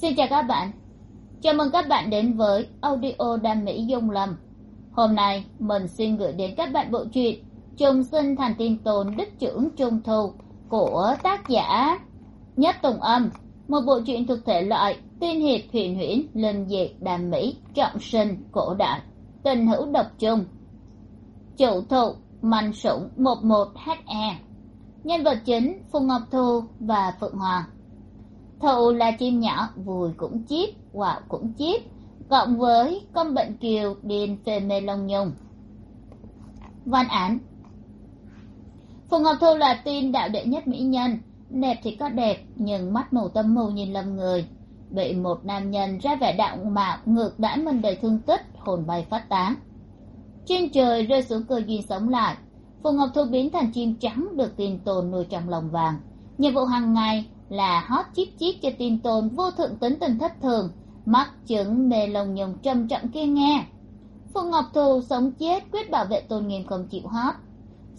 xin chào các bạn. Chào mừng các bạn đến với audio đam mỹ dung lâm. Hôm nay, mình xin gửi đến các bạn bộ truyện trùng sinh thành tiên tồn đích trưởng trung thu của tác giả nhất tùng âm, một bộ truyện thuộc thể loại tiên hiệp huyền huyễn linh dị đam mỹ trọng sinh cổ đại, tình hữu độc chung. Chủ thụ mạnh sủng một một he nhân vật chính phùng ngọc thu và phượng hoàng thụ là chim nhỏ, vùi cũng chíp quạo cũng chíp cộng với con bệnh kiều điền phê mê long nhung. Văn án. Phùng ngọc thu là tin đạo đệ nhất mỹ nhân đẹp thì có đẹp, nhưng mắt mù tâm mù nhìn lầm người. Bị một nam nhân ra vẻ đạo mạo ngược đãi mình đầy thương tích, hồn bay phát tán. Trên trời rơi xuống cơ duyên sống lại phùng ngọc thu biến thành chim trắng được tin tồn nuôi trong lòng vàng. Nhiệm vụ hàng ngày là hót chip chip cho tin tôn vô thượng tính tình thất thường mắc chứng mê lồng nhồng trầm trọng kia nghe. Phùng ngọc thu sống chết, quyết bảo vệ tôn nghiêm không chịu hót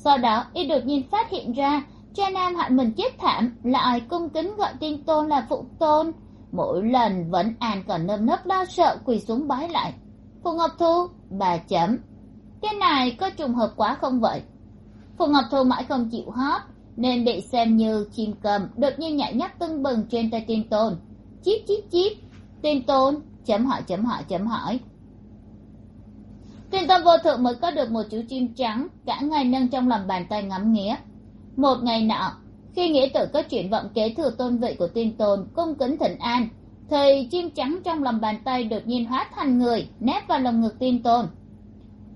sau đó, y đột nhiên phát hiện ra, cha nam hại mình chết thảm lại cung kính gọi tin tôn là phụ tôn. Mỗi lần vẫn an còn nơm nớp lo sợ, quỳ xuống bái lại. Phùng ngọc thu bà chấm. Cái này có trùng hợp quá không vậy? Phùng ngọc thu mãi không chịu hót nên bị xem như chim cầm đột nhiên nhảy nhắc tưng bừng trên tay tin tôn. Chíp chíp chíp. Tin tôn, chấm hỏi chấm hỏi chấm hỏi. Tin tôn vô thượng mới có được một chú chim trắng cả ngày nâng trong lòng bàn tay ngắm nghía. Một ngày nọ, khi nghĩa tử có chuyện vọng kế thừa tôn vị của tin tôn, cung kính thịnh an, thì chim trắng trong lòng bàn tay đột nhiên hóa thành người, nép vào lồng ngực tin tôn.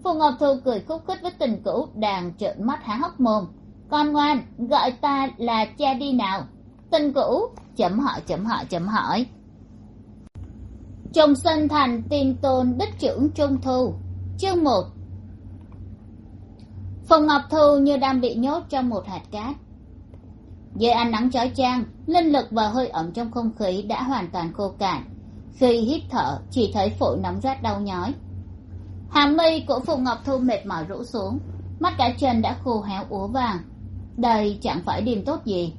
Phù ngọc thu cười khúc khích với tình cũ, đàn trợn mắt há hốc mồm con ngoan, gọi ta là cha đi nào. Tên cũ chấm hỏi chấm hỏi chấm hỏi. Trong sinh thành tin tôn đích trưởng trung thu, chương một. Phùng ngọc thu như đang bị nhốt trong một hạt cát. Dưới ánh nắng chói chang, linh lực và hơi ẩm trong không khí đã hoàn toàn khô cạn. Khi hít thở, chỉ thấy phổi nóng rát đau nhói. Hàng mi của phùng ngọc thu mệt mỏi rũ xuống, mắt cả chân đã khô héo úa vàng đây chẳng phải điềm tốt gì.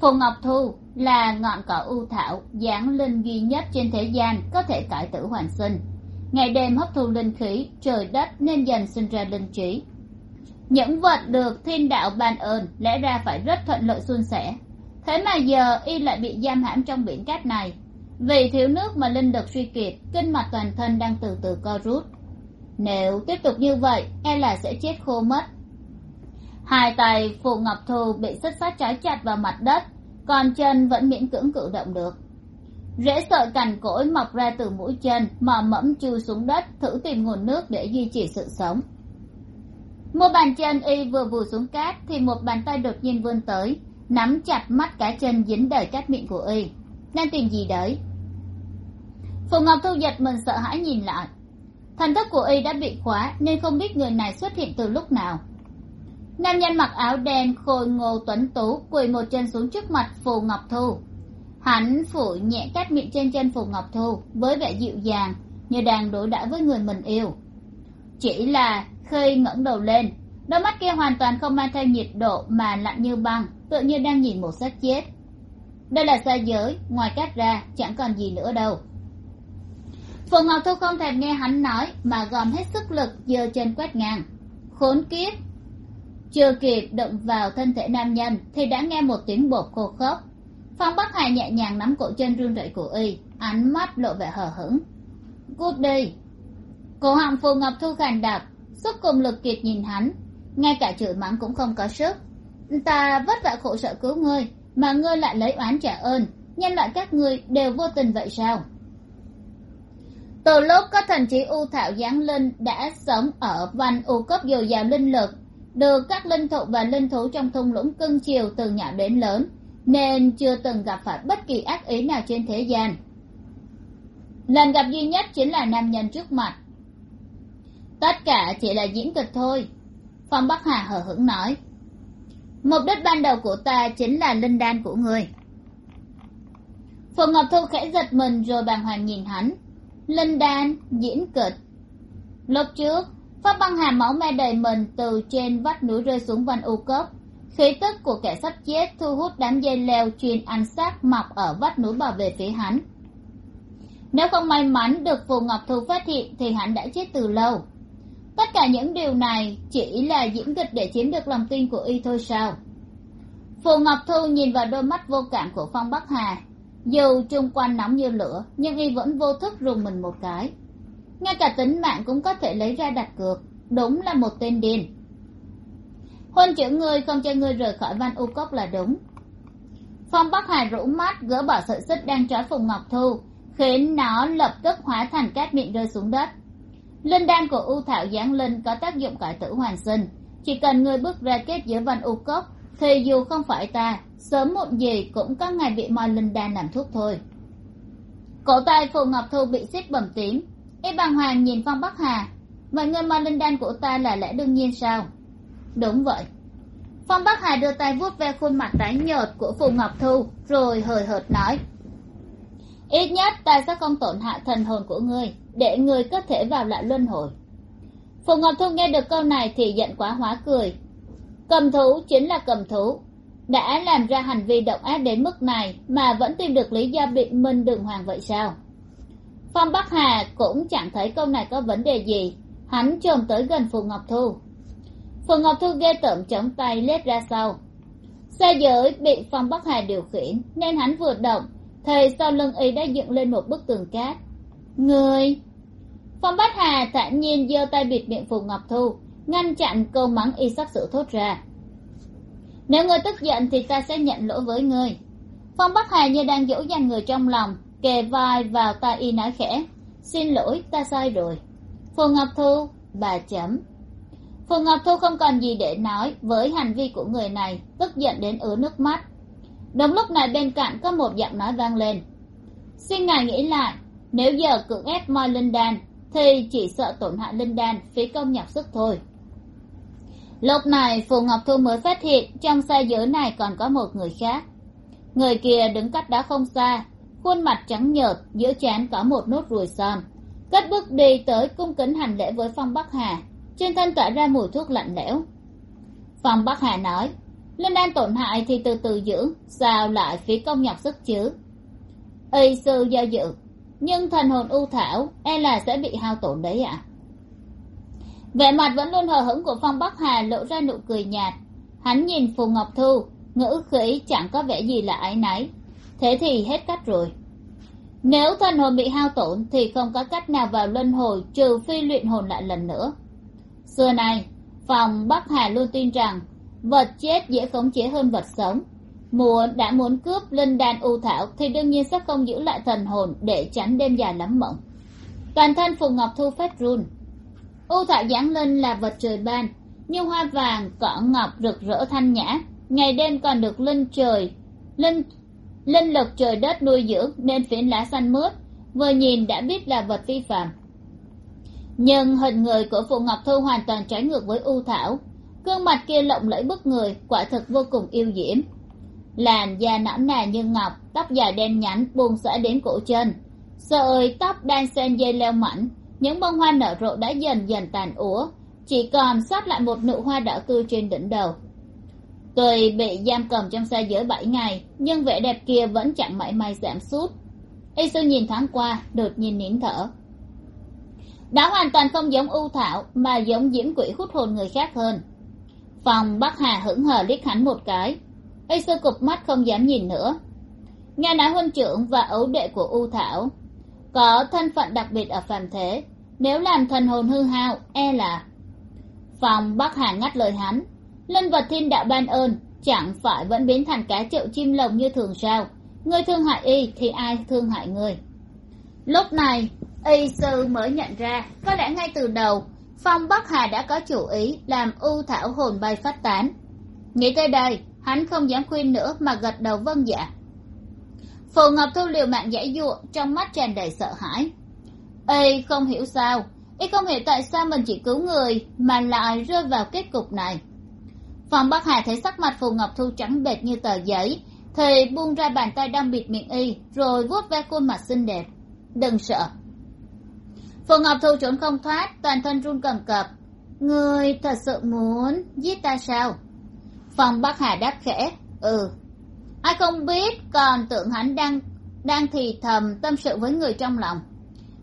Phùng ngọc thu là ngọn cỏ ưu thảo, dáng linh duy nhất trên thế gian, có thể cải tử hoàn sinh. Ngày đêm hấp thu linh khí, trời đất nên dần sinh ra linh trí. Những vật được thiên đạo ban ơn lẽ ra phải rất thuận lợi suôn sẻ. Thế mà giờ y lại bị giam hãm trong biển cát này. Vì thiếu nước mà linh lực suy kiệt, kinh mạch toàn thân đang từ từ co rút. Nếu tiếp tục như vậy e là sẽ chết khô mất hai tay phù ngọc thu bị xích sắt trói chặt vào mặt đất, còn chân vẫn miễn cưỡng cử động được. Rễ sợi cành cỗi mọc ra từ mũi chân, mò mẫm chui xuống đất, thử tìm nguồn nước để duy trì sự sống. Một bàn chân y vừa vùi xuống cát thì một bàn tay đột nhiên vươn tới, nắm chặt mắt cả chân dính đầy cát miệng của y. Đang tìm gì đấy? Phù ngọc thu giật mình sợ hãi nhìn lại. Thần thức của y đã bị khóa, nên không biết người này xuất hiện từ lúc nào nam nhân mặc áo đen khôi ngô tuấn tú, quỳ một chân xuống trước mặt phù ngọc thu. Hắn phủ nhẹ cát miệng trên chân phù ngọc thu, với vẻ dịu dàng, như đang đối đãi với người mình yêu. Chỉ là khi ngẩng đầu lên, đôi mắt kia hoàn toàn không mang theo nhiệt độ mà lạnh như băng, tự như đang nhìn một xác chết. Đây là xa giới, ngoài cát ra, chẳng còn gì nữa đâu. Phù ngọc thu không thèm nghe hắn nói, mà gom hết sức lực giơ chân quét ngang. Khốn kiếp! Chưa kịp động vào thân thể nam nhân, thì đã nghe một tiếng bột khô khốc. Phong bắc hà nhẹ nhàng nắm cổ chân run rẩy của y, ánh mắt lộ vẻ hờ hững. Cút đi. Cổ họng phù ngọc thu khàn đặc suốt cùng lực kiệt nhìn hắn. Ngay cả chửi mắng cũng không có sức. Ta vất vả khổ sở cứu ngươi, mà ngươi lại lấy oán trả ơn. Nhân loại các ngươi đều vô tình vậy sao? Từ lúc có thần trí u thảo giáng linh đã sống ở văn u cấp dồi dào linh lực được các linh thụ và linh thú trong thung lũng cưng chiều từ nhỏ đến lớn, nên chưa từng gặp phải bất kỳ ác ý nào trên thế gian. Lần gặp duy nhất chính là nam nhân trước mặt. Tất cả chỉ là diễn kịch thôi, phong bắc hà hờ hững nói. Mục đích ban đầu của ta chính là linh đan của người. Phù ngọc thu khẽ giật mình rồi bàng hoàng nhìn hắn. Linh đan, diễn kịch. Lúc trước pháp băng hà máu me đầy mình từ trên vách núi rơi xuống văn u cốc. Khí tức của kẻ sắp chết thu hút đám dây leo truyền ăn xác mọc ở vách núi bảo vệ phía hắn. Nếu không may mắn được phù ngọc thu phát hiện thì hắn đã chết từ lâu. Tất cả những điều này chỉ là diễn kịch để chiếm được lòng tin của y thôi sao? Phù ngọc thu nhìn vào đôi mắt vô cảm của phong bắc hà. Dù chung quanh nóng như lửa, nhưng y vẫn vô thức rùng mình một cái ngay cả tính mạng cũng có thể lấy ra đặt cược. Đúng là một tên điên. Hôn chữ ngươi không cho ngươi rời khỏi văn u cốc là đúng. Phong bắc hà rũ mắt, gỡ bỏ sợi xích đang trói phùng ngọc thu, khiến nó lập tức hóa thành cát miệng rơi xuống đất. Linh đan của u thảo giáng linh có tác dụng cải tử hoàn sinh. Chỉ cần ngươi bước ra kết giữa văn u cốc, thì dù không phải ta, sớm muộn gì cũng có ngày bị moi linh đan làm thuốc thôi. Cổ tay phù ngọc thu bị xích bầm tím y bàng hoàng nhìn phong bắc hà. Vậy người ma linh đan của ta là lẽ đương nhiên sao? Đúng vậy. Phong bắc hà đưa tay vuốt ve khuôn mặt tái nhợt của phù ngọc thu, rồi hời hợt nói. Ít nhất ta sẽ không tổn hại thần hồn của ngươi, để ngươi có thể vào lại luân hồi. Phù ngọc thu nghe được câu này thì giận quá hóa cười. Cầm thú chính là cầm thú. Đã làm ra hành vi động ác đến mức này mà vẫn tìm được lý do biện minh đường hoàng vậy sao? Phong bắc hà cũng chẳng thấy câu này có vấn đề gì. Hắn chồm tới gần phù ngọc thu. Phù ngọc thu ghê tởm chống tay lết ra sau. Xe giới bị phong bắc hà điều khiển, nên hắn vừa động thì sau lưng y đã dựng lên một bức tường cát. Người! Phong bắc hà thản nhiên giơ tay bịt miệng phù ngọc thu, ngăn chặn câu mắng y sắp sửa thốt ra. Nếu ngươi tức giận thì ta sẽ nhận lỗi với ngươi. Phong bắc hà như đang dỗ dành người trong lòng kề vai vào ta y nói khẽ. Xin lỗi, ta sai rồi. Phù ngọc thu, bà chấm. Phù ngọc thu không còn gì để nói với hành vi của người này, tức giận đến ứa nước mắt. Đúng lúc này bên cạnh có một giọng nói vang lên. Xin ngài nghĩ lại, nếu giờ cưỡng ép moi linh đan, thì chỉ sợ tổn hại linh đan phí công nhọc sức thôi. Lúc này phù ngọc thu mới phát hiện trong xe giới này còn có một người khác. Người kia đứng cách đó không xa khuôn mặt trắng nhợt, giữa trán có một nốt ruồi son. Cất bước đi tới cung kính hành lễ với phong bắc hà. Trên thân tỏa ra mùi thuốc lạnh lẽo. Phong bắc hà nói, linh đan tổn hại thì từ từ dưỡng sao lại phí công nhọc sức chứ? Y sư do dự, nhưng thần hồn ưu thảo e là sẽ bị hao tổn đấy ạ. À? vẻ mặt vẫn luôn hờ hững của phong bắc hà lộ ra nụ cười nhạt. Hắn nhìn phù ngọc thu, ngữ khí chẳng có vẻ gì là áy náy thế thì hết cách rồi. Nếu thần hồn bị hao tổn thì không có cách nào vào luân hồi trừ phi luyện hồn lại lần nữa. Xưa nay, phòng bắc hà luôn tin rằng vật chết dễ khống chế hơn vật sống. Muốn, đã muốn cướp linh đan u thảo thì đương nhiên sẽ không giữ lại thần hồn để tránh đêm dài lắm mộng. Toàn thân phùng ngọc thu phát run. U thảo giáng linh là vật trời ban, như hoa vàng, cỏ ngọc rực rỡ thanh nhã. Ngày đêm còn được linh trời, linh linh lực trời đất nuôi dưỡng nên phiến lá xanh mướt, vừa nhìn đã biết là vật phi phạm. Nhưng hình người của phụ ngọc thu hoàn toàn trái ngược với u thảo. Gương mặt kia lộng lẫy bức người, quả thực vô cùng yêu diễm. Làn da nõn nà như ngọc, tóc dài đen nhánh, buông xõa đến cổ chân. Sợi tóc đang xen dây leo mảnh, những bông hoa nở rộ đã dần dần tàn úa. Chỉ còn sót lại một nụ hoa đỏ tươi trên đỉnh đầu tuy bị giam cầm trong xe giữa bảy ngày, nhưng vẻ đẹp kia vẫn chẳng mảy may giảm sút. Y sư nhìn thoáng qua, đột nhiên nín thở. Đó hoàn toàn không giống ưu thảo, mà giống diễm quỷ hút hồn người khác hơn. Phòng bắc hà hững hờ liếc hắn một cái. Y sư cụp mắt không dám nhìn nữa. Nghe nói huynh trưởng và ấu đệ của ưu thảo có thân phận đặc biệt ở phàm thế, nếu làm thần hồn hư hao e là phòng bắc hà ngắt lời hắn linh vật thiên đạo ban ơn, chẳng phải vẫn biến thành cá chậu chim lồng như thường sao? Người thương hại y thì ai thương hại người? Lúc này, y sư mới nhận ra, có lẽ ngay từ đầu, phong bắc hà đã có chủ ý làm ưu thảo hồn bay phát tán. Nghĩ tới đây, hắn không dám khuyên nữa mà gật đầu vâng dạ. Phù ngọc thu liều mạng giải dụa, trong mắt tràn đầy sợ hãi. Y không hiểu sao, y không hiểu tại sao mình chỉ cứu người mà lại rơi vào kết cục này phòng bắc hà thấy sắc mặt phù ngọc thu trắng bệch như tờ giấy, thì buông ra bàn tay đang bịt miệng y, rồi vuốt ve khuôn mặt xinh đẹp. Đừng sợ. Phù ngọc thu trốn không thoát, toàn thân run cầm cập. Người thật sự muốn giết ta sao? Phòng bắc hà đáp khẽ ừ. Ai không biết, còn tưởng hắn đang đang thì thầm tâm sự với người trong lòng.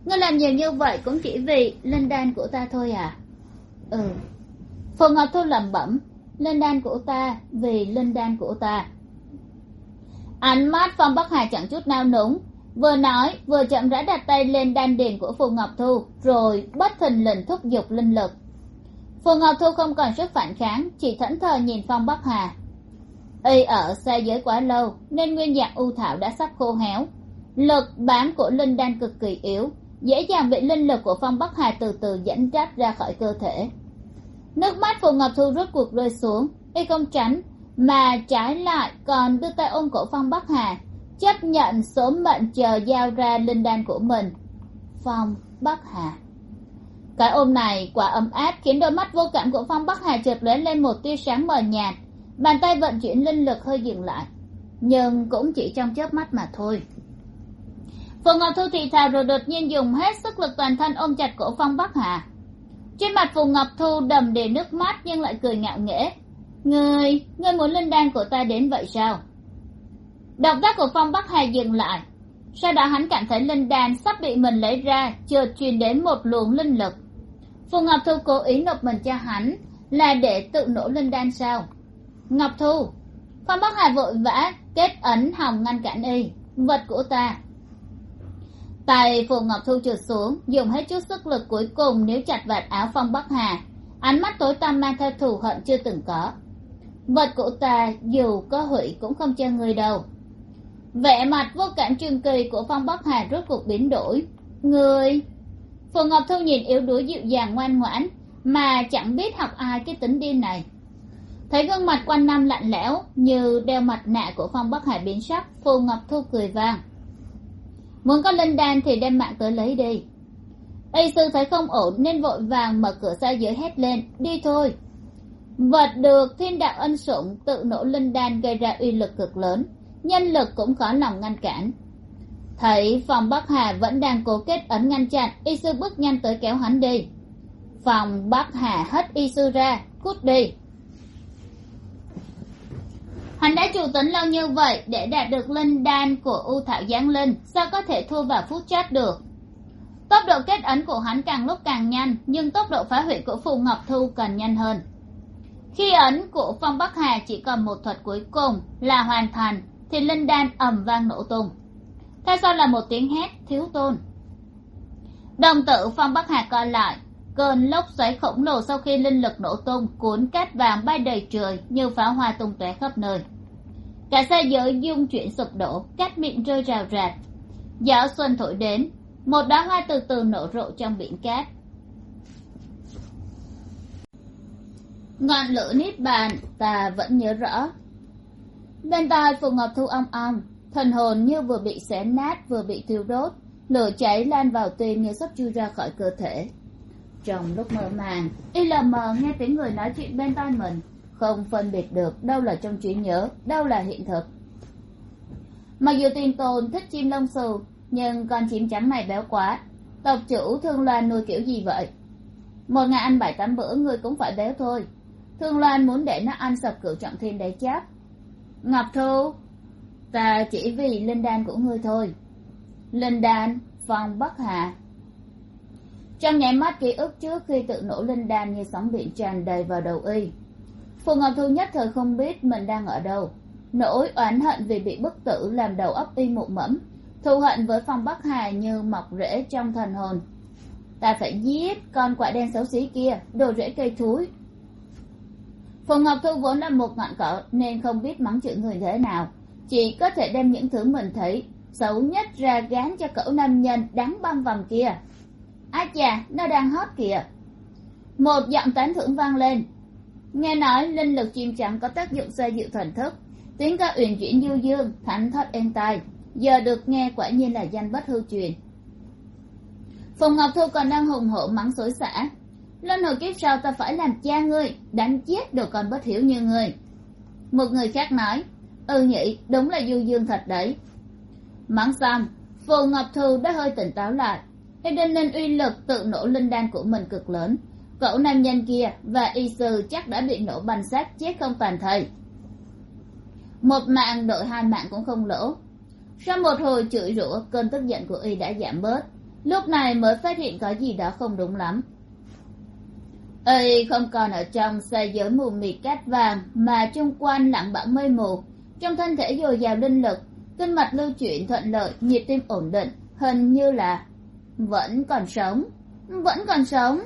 Ngươi làm nhiều như vậy cũng chỉ vì linh đan của ta thôi à? Ừ. Phù ngọc thu lẩm bẩm linh đan của ta vì linh đan của ta. Ánh mắt phong bắc hà chẳng chút nao núng, vừa nói, vừa chậm rãi đặt tay lên đan điền của phù ngọc thu, rồi bất thình lình thúc giục linh lực. Phù ngọc thu không còn sức phản kháng, chỉ thẫn thờ nhìn phong bắc hà. Y ở xa giới quá lâu, nên nguyên dạng u thảo đã sắp khô héo. Lực bám của linh đan cực kỳ yếu, dễ dàng bị linh lực của phong bắc hà từ từ dẫn dắt ra khỏi cơ thể nước mắt phù ngọc thu rốt cuộc rơi xuống. Y không tránh, mà trái lại còn đưa tay ôm cổ phong bắc hà, chấp nhận số mệnh chờ giao ra linh đan của mình. Phong bắc hà. Cái ôm này quả ấm áp khiến đôi mắt vô cảm của phong bắc hà chợt lóe lên một tia sáng mờ nhạt. Bàn tay vận chuyển linh lực hơi dừng lại, nhưng cũng chỉ trong chớp mắt mà thôi. Phù ngọc thu thì thào rồi đột nhiên dùng hết sức lực toàn thân ôm chặt cổ phong bắc hà trên mặt phù ngọc thu đầm đìa nước mắt nhưng lại cười ngạo nghễ. Người người muốn linh đan của ta đến vậy sao? Động tác của phong bắc hà dừng lại. Sau đó hắn cảm thấy linh đan sắp bị mình lấy ra, chợt truyền đến một luồng linh lực. Phù ngọc thu cố ý nộp mình cho hắn, là để tự nổ linh đan sao? Ngọc thu, phong bắc hà vội vã, kết ấn hòng ngăn cản y, vật của ta tay phù ngọc thu trượt xuống, dùng hết chút sức lực cuối cùng nếu chặt vạt áo phong bắc hà. Ánh mắt tối tăm mang theo thù hận chưa từng có. Vật của ta, dù có hủy cũng không cho người đâu. Vẻ mặt vô cảm trường kỳ của phong bắc hà rốt cuộc biến đổi. Người? Phù ngọc thu nhìn yếu đuối dịu dàng ngoan ngoãn, mà chẳng biết học ai cái tính điên này. Thấy gương mặt quanh năm lạnh lẽo, như đeo mặt nạ của phong bắc hà biến sắc phù ngọc thu cười vang muốn có linh đan thì đem mạng tới lấy đi. Y sư thấy không ổn, nên vội vàng mở cửa ra dưới hét lên, đi thôi. Vật được thiên đạo ân sủng, tự nổ linh đan gây ra uy lực cực lớn, nhân lực cũng khó lòng ngăn cản. Thấy phòng bắc hà vẫn đang cố kết ấn ngăn chặn, y sư bước nhanh tới kéo hắn đi. Phòng bắc hà hất y sư ra, cút đi hắn đã chủ tính lâu như vậy để đạt được linh đan của u thảo giáng linh, sao có thể thua vào phút chót được? Tốc độ kết ấn của hắn càng lúc càng nhanh, nhưng tốc độ phá hủy của phù ngọc thu còn nhanh hơn. Khi ấn của phong bắc hà chỉ còn một thuật cuối cùng là hoàn thành, thì linh đan ầm vang nổ tung. Theo sau là một tiếng hét thiếu tôn. Đồng tử phong bắc hà co lại cơn lốc xoáy khổng lồ sau khi linh lực nổ tung cuốn cát vàng bay đầy trời như pháo hoa tung tóe khắp nơi. Cả xe giới dung chuyển sụp đổ, cát mịn rơi rào rạt. Gió xuân thổi đến, một đóa hoa từ từ nổ rộ trong biển cát. Ngọn lửa nít bàn, ta vẫn nhớ rõ. Bên tai phù ngọc thu ong ong thần hồn như vừa bị xé nát, vừa bị thiêu đốt, lửa cháy lan vào tim như sắp chui ra khỏi cơ thể trong lúc mơ màng y lờ mờ nghe tiếng người nói chuyện bên tai mình. Không phân biệt được đâu là trong trí nhớ, đâu là hiện thực. Mặc dù tiền tồn thích chim lông xù, nhưng con chim trắng này béo quá. Tộc chủ thương loan nuôi kiểu gì vậy? Một ngày ăn bảy tám bữa, người cũng phải béo thôi. Thương loan muốn để nó ăn sập cửu trọng thiên để chắc. Ngọc thu, ta chỉ vì linh đan của ngươi thôi. Linh đan, phong bắc hạ trong nháy mắt ký ức trước khi tự nổ linh đan như sóng biển tràn đầy vào đầu y. Phù ngọc thu nhất thời không biết mình đang ở đâu. Nỗi oán hận vì bị bức tử làm đầu óc y mụ mẫm, thù hận với phong bắc hà như mọc rễ trong thần hồn. Ta phải giết con quạ đen xấu xí kia, đồ rễ cây thúi. Phù ngọc thu vốn là một ngọn cỏ nên không biết mắng chửi người thế nào. Chỉ có thể đem những thứ mình thấy, xấu nhất ra gán cho cẩu nam nhân đáng băm vằm kia a chà nó đang hót kìa. Một giọng tán thưởng vang lên. Nghe nói linh lực chim trắng có tác dụng xoa dịu thần thức, tiếng ca uyển chuyển du dương, thánh thoát êm tai. Giờ được nghe quả nhiên là danh bất hư truyền. Phùng ngọc thu còn đang hùng hổ mắng xối xả. Lên hồi kiếp sau ta phải làm cha ngươi, đánh chết đồ còn bất hiểu như ngươi. Một người khác nói ừ nhỉ, đúng là du dương thật đấy. Mắng xong phù ngọc thu đã hơi tỉnh táo lại y đinh nên uy lực tự nổ linh đan của mình cực lớn. Cậu nam nhân kia và y sư chắc đã bị nổ banh xác chết không toàn thây một mạng đội hai mạng cũng không lỗ. Sau một hồi chửi rủa, cơn tức giận của y đã giảm bớt. Lúc này mới phát hiện có gì đó không đúng lắm. Y không còn ở trong xe giới mù mịt cát vàng mà chung quanh lặng bão mây mù. Trong thân thể dồi dào linh lực, kinh mạch lưu chuyển thuận lợi, nhịp tim ổn định, hình như là vẫn còn sống. Vẫn còn sống.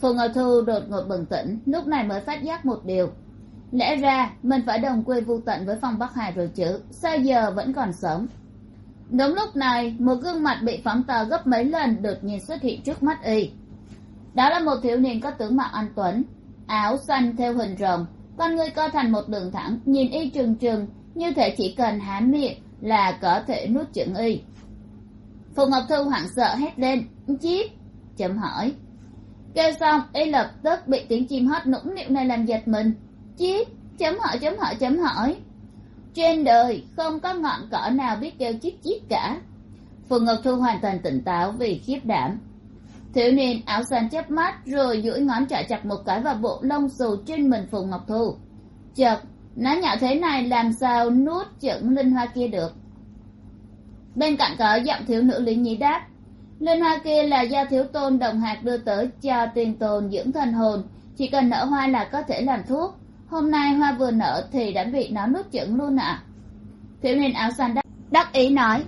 Phù ngọc thu đột ngột bừng tỉnh, lúc này mới phát giác một điều. Lẽ ra, mình phải đồng quê vô tận với phong bắc hải rồi chứ, sao giờ vẫn còn sống? Đúng lúc này, một gương mặt bị phóng to gấp mấy lần đột nhiên xuất hiện trước mắt y. Đó là một thiếu niên có tướng mạo anh tuấn, áo xanh theo hình rồng, con người co thành một đường thẳng, nhìn y trừng trừng, như thể chỉ cần há miệng là có thể nuốt chửng y phù ngọc thu hoảng sợ hét lên chíp chấm hỏi. Kêu xong, y lập tức bị tiếng chim hót nũng nịu này làm giật mình. Chíp chấm hỏi chấm hỏi chấm hỏi. Trên đời không có ngọn cỏ nào biết kêu chít chít cả. Phù ngọc thu hoàn toàn tỉnh táo vì khiếp đảm. Thiếu niên áo xanh chớp mắt, rồi duỗi ngón trỏ chặt một cái vào bộ lông xù trên mình phù ngọc thu chợt, nó nhỏ thế này làm sao nuốt chửng linh hoa kia được? Bên cạnh có giọng thiếu nữ lý nhí đáp liên hoa kia là do thiếu tôn đồng hạt đưa tới cho tiền tồn dưỡng thần hồn. Chỉ cần nở hoa là có thể làm thuốc. Hôm nay hoa vừa nở thì đã bị nó nuốt chửng luôn ạ. Thiếu niên áo xanh đắc, đắc ý nói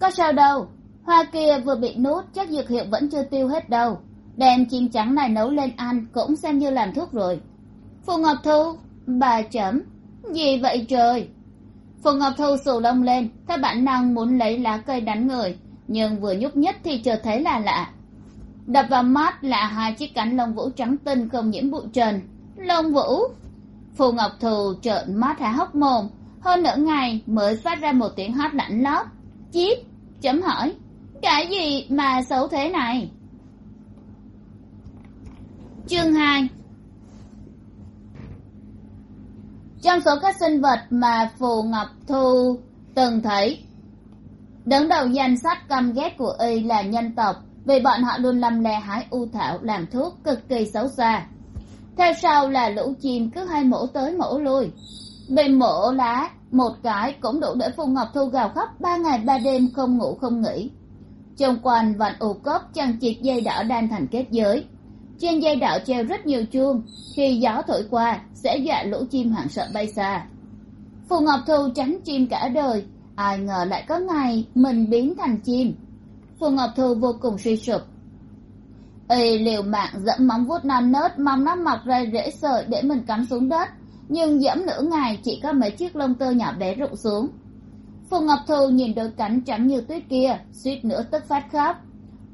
có sao đâu. Hoa kia vừa bị nuốt chắc dược hiệu vẫn chưa tiêu hết đâu. Đem chim trắng này nấu lên ăn cũng xem như làm thuốc rồi. Phù ngọc thu bà chấm gì vậy trời? Phù ngọc thu sù lông lên theo bản năng muốn lấy lá cây đánh người, nhưng vừa nhúc nhích thì chợt thấy là lạ. Đập vào mắt là hai chiếc cánh lông vũ trắng tinh không nhiễm bụi trần. Lông vũ! Phù ngọc thù trợn mắt há hốc mồm. Hơn nửa ngày mới phát ra một tiếng hót lạnh lót. Chíp chấm hỏi. Cái gì mà xấu thế này? Chương hai. Trong số các sinh vật mà phù ngọc thu từng thấy, đứng đầu danh sách căm ghét của y là nhân tộc, vì bọn họ luôn lăm le hái u thảo làm thuốc cực kỳ xấu xa. Theo sau là lũ chim cứ hay mổ tới mổ lui. Bị mổ lá một cái cũng đủ để phù ngọc thu gào khóc ba ngày ba đêm không ngủ không nghỉ. Chung quanh vành ù cốp chằng chịt dây đỏ đan thành kết giới trên dây đạo treo rất nhiều chuông, khi gió thổi qua, sẽ dọa lũ chim hoảng sợ bay xa. Phù ngọc thu tránh chim cả đời, ai ngờ lại có ngày mình biến thành chim. Phù ngọc thu vô cùng suy sụp. Y liều mạng dẫm móng vuốt non nớt mong nó mọc ra rễ sợi để mình cắm xuống đất. Nhưng dẫm nửa ngày chỉ có mấy chiếc lông tơ nhỏ bé rụng xuống. Phù ngọc thu nhìn đôi cánh trắng như tuyết kia, suýt nữa tức phát khóc.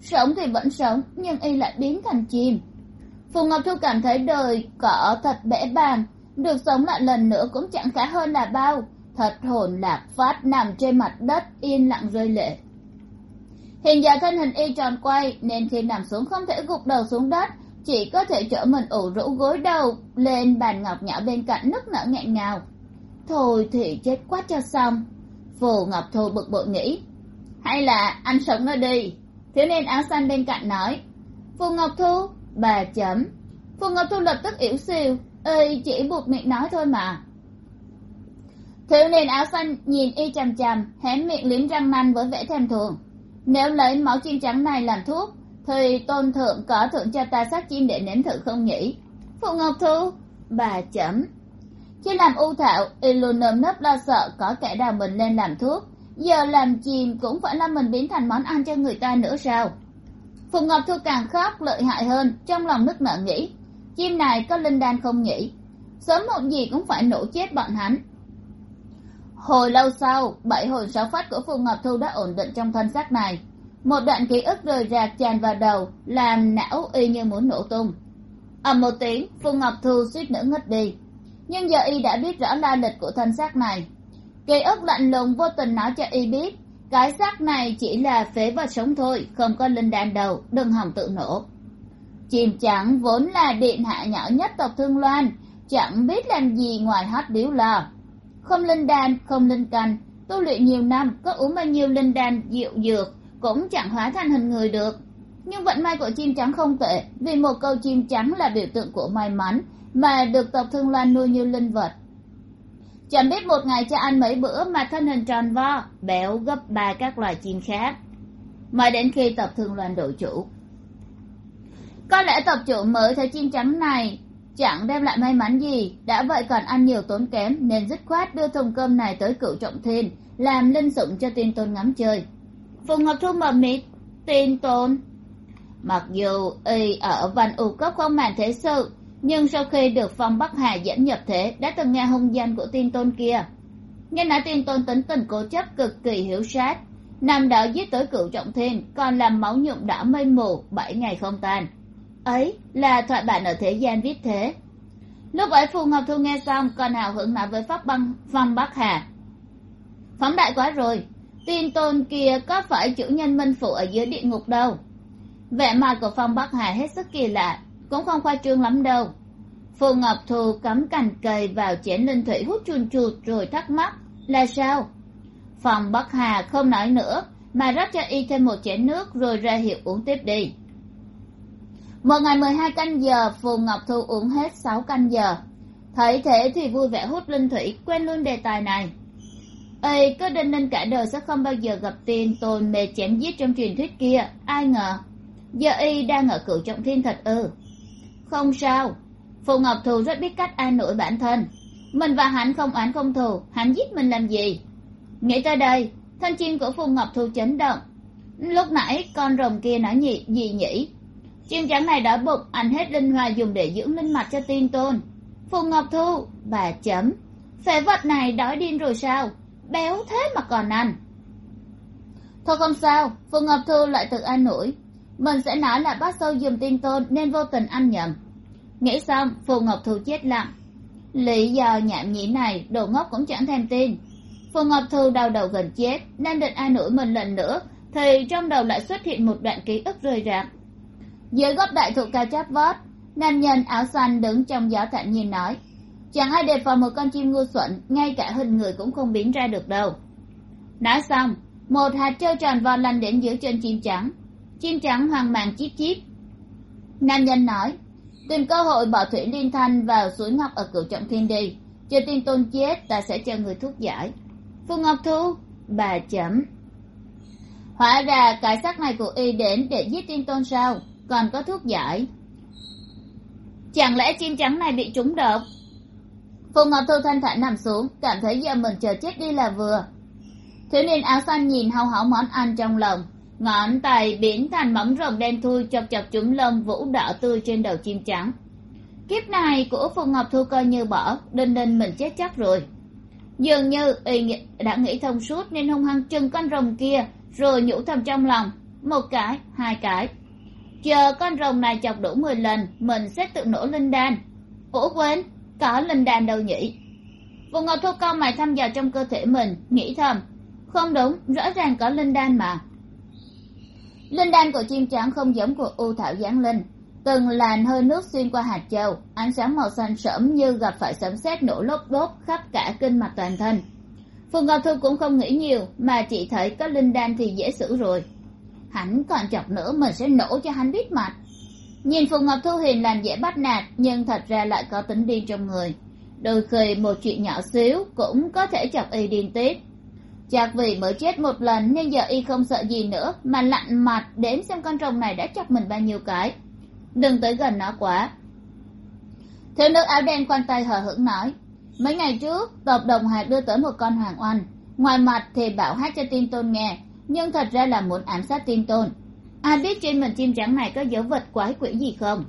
Sống thì vẫn sống, nhưng y lại biến thành chim phù ngọc thu cảm thấy đời cỏ thật bẽ bàng, được sống lại lần nữa cũng chẳng khá hơn là bao. Thật hồn lạc phát nằm trên mặt đất, yên lặng rơi lệ. Hình dạng thân hình y tròn quay, nên khi nằm xuống không thể gục đầu xuống đất, chỉ có thể chở mình ủ rũ gối đầu lên bàn ngọc nhỏ bên cạnh nức nở nghẹn ngào. Thôi thì chết quá cho xong. Phù ngọc thu bực bội nghĩ. Hay là anh sống nó đi thiếu niên áo xanh bên cạnh nói. Phù ngọc thu bà chấm. Phù ngọc thu lập tức yểu xìu ơi chỉ buộc miệng nói thôi mà. Thiếu niên áo xanh nhìn y chằm chằm, hé miệng liếm răng nanh với vẻ thèm thuồng. Nếu lấy máu chim trắng này làm thuốc, thì tôn thượng có thưởng cho ta xác chim để nếm thử không nhỉ? Phù ngọc thu, bà chấm. Khi làm u thạo y luôn nơm nớp lo sợ có kẻ đào mình lên làm thuốc. Giờ làm chim cũng phải là mình biến thành món ăn cho người ta nữa sao? Phùng ngọc thu càng khóc lợi hại hơn, trong lòng nức nở nghĩ, chim này có linh đan không nhỉ? Sớm một gì cũng phải nổ chết bọn hắn. Hồi lâu sau, bảy hồn sáu phát của Phùng ngọc thu đã ổn định trong thân xác này. Một đoạn ký ức rời rạc tràn vào đầu, làm não y như muốn nổ tung. Ầm một tiếng Phùng ngọc thu suýt nữa ngất đi. Nhưng giờ y đã biết rõ la lịch của thân xác này. Ký ức lạnh lùng vô tình nói cho y biết cái xác này chỉ là phế vật sống thôi, không có linh đan đầu đừng hòng tự nổ. Chim trắng vốn là điện hạ nhỏ nhất tộc thương loan, chẳng biết làm gì ngoài hát điếu lò không linh đan, không linh căn tu luyện nhiều năm, có uống bao nhiêu linh đan diệu dược, cũng chẳng hóa thành hình người được. Nhưng vận may của chim trắng không tệ, vì một câu chim trắng là biểu tượng của may mắn, mà được tộc thương loan nuôi như linh vật chẳng biết một ngày cho ăn mấy bữa mà thân hình tròn vo béo gấp ba các loài chim khác. Mãi đến khi tập thương loan đội chủ. Có lẽ tập chủ mới thấy chim trắng này chẳng đem lại may mắn gì. Đã vậy còn ăn nhiều tốn kém, nên dứt khoát đưa thùng cơm này tới cựu trọng thiên, làm linh sủng cho tin tôn ngắm chơi. Phùng ngọc thu mờ mịt tin tôn. Mặc dù y ở văn u cấp không màn thế sự nhưng sau khi được phong bắc hà dẫn nhập thế đã từng nghe hung danh của tin tôn kia. Nghe nói tin tôn tính tình cố chấp cực kỳ hiếu sát năm đó giết tới cựu trọng thiên, còn làm máu nhuộm đỏ mây mù, bảy ngày không tan. Ấy là thoại bản ở thế gian viết thế. Lúc ấy phù ngọc thu nghe xong, còn hào hứng nói với pháp băng, phong bắc hà. Phóng đại quá rồi tin tôn kia có phải chủ nhân minh phụ ở dưới địa ngục đâu? Vẻ mặt của phong bắc hà hết sức kỳ lạ cũng không khoa trương lắm đâu. Phù ngọc thu cắm cành cây vào chén linh thủy hút chun chụt rồi thắc mắc, là sao? Phong bắc hà không nói nữa, mà rót cho y thêm một chén nước rồi ra hiệu uống tiếp đi. Một ngày mười hai canh giờ, phù ngọc thu uống hết sáu canh giờ. Thấy thế thì vui vẻ hút linh thủy, quên luôn đề tài này. Ây cứ đinh ninh cả đời sẽ không bao giờ gặp tiền tồn mề chém giết trong truyền thuyết kia, ai ngờ? Giờ y đang ở cửu trọng thiên thật ư không sao. Phù ngọc thù rất biết cách an ủi bản thân. Mình và hắn không oán không thù, hắn giết mình làm gì? Nghĩ tới đây, thân chim của phù ngọc thù chấn động. Lúc nãy, con rồng kia nói nhị, gì nhỉ? Chim trắng này đói bụng ăn hết linh hoa dùng để dưỡng linh mặt cho tiên tôn. Phù ngọc thu bà chấm, phế vật này đói điên rồi sao? Béo thế mà còn ăn. Thôi không sao, phù ngọc thu lại tự an ủi mình sẽ nói là bác sâu dùng tin tôn nên vô tình ăn nhầm. Nghĩ xong, phù ngọc thu chết lặng. Lý do nhảm nhí này, đồ ngốc cũng chẳng thèm tin. Phù ngọc thu đau đầu gần chết đang định an ủi mình lần nữa, thì trong đầu lại xuất hiện một đoạn ký ức rơi rạc. Dưới gốc đại thụ cao chót vót, nam nhân áo xanh đứng trong gió thản nhiên nói, chẳng ai đề phòng một con chim ngu xuẩn, ngay cả hình người cũng không biến ra được đâu. Nói xong, một hạt trâu tròn vo lăn đến dưới chân chim trắng chim trắng hoang mang chip chip. nam nhân nói, tìm cơ hội bỏ thủy liên thanh vào suối ngọc ở cửu trọng thiên đi. Chờ tin tôn chết, ta sẽ cho người thuốc giải. Phù ngọc thu, bà chấm hóa ra cái xác này của y đến để giết tin tôn sao? Còn có thuốc giải. Chẳng lẽ chim trắng này bị trúng độc? Phù ngọc thu thanh thản nằm xuống, cảm thấy giờ mình chờ chết đi là vừa. Thiếu niên áo xanh nhìn hao hảo món ăn trong lòng ngón tay biến thành móng rồng đen thui chọc chọc chúng lông vũ đỏ tươi trên đầu chim trắng. Kiếp này của phùng ngọc thu coi như bỏ, đinh đinh mình chết chắc rồi. Dường như y đã nghĩ thông suốt nên hung hăng chừng con rồng kia, rồi nhủ thầm trong lòng, một cái, hai cái. Chờ con rồng này chọc đủ mười lần, mình sẽ tự nổ linh đan. Ủa quên, có linh đan đâu nhỉ? Phùng ngọc thu cao mày thăm dò trong cơ thể mình, nghĩ thầm, không đúng, rõ ràng có linh đan mà linh đan của chim trắng không giống của u thảo giáng linh. Từng làn hơi nước xuyên qua hạt châu, ánh sáng màu xanh sẫm như gặp phải sấm sét nổ lốp đốt khắp cả kinh mạch toàn thân. Phùng ngọc thu cũng không nghĩ nhiều, mà chỉ thấy có linh đan thì dễ xử rồi. Hắn còn chọc nữa mình sẽ nổ cho hắn biết mặt. Nhìn Phùng ngọc thu hiền lành dễ bắt nạt, nhưng thật ra lại có tính điên trong người. Đôi khi một chuyện nhỏ xíu cũng có thể chọc y điên tiếp chắc vì mới chết một lần nên giờ y không sợ gì nữa, mà lặn mặt đếm xem con rồng này đã chọc mình bao nhiêu cái. Đừng tới gần nó quá. Thiếu nữ áo đen quanh tay hờ hững nói, mấy ngày trước, tộc đồng hạt đưa tới một con hoàng oanh. Ngoài mặt thì bảo hát cho tin tôn nghe, nhưng thật ra là muốn ám sát tin tôn. Ai biết trên mình chim trắng này có dấu vật quái quỷ gì không?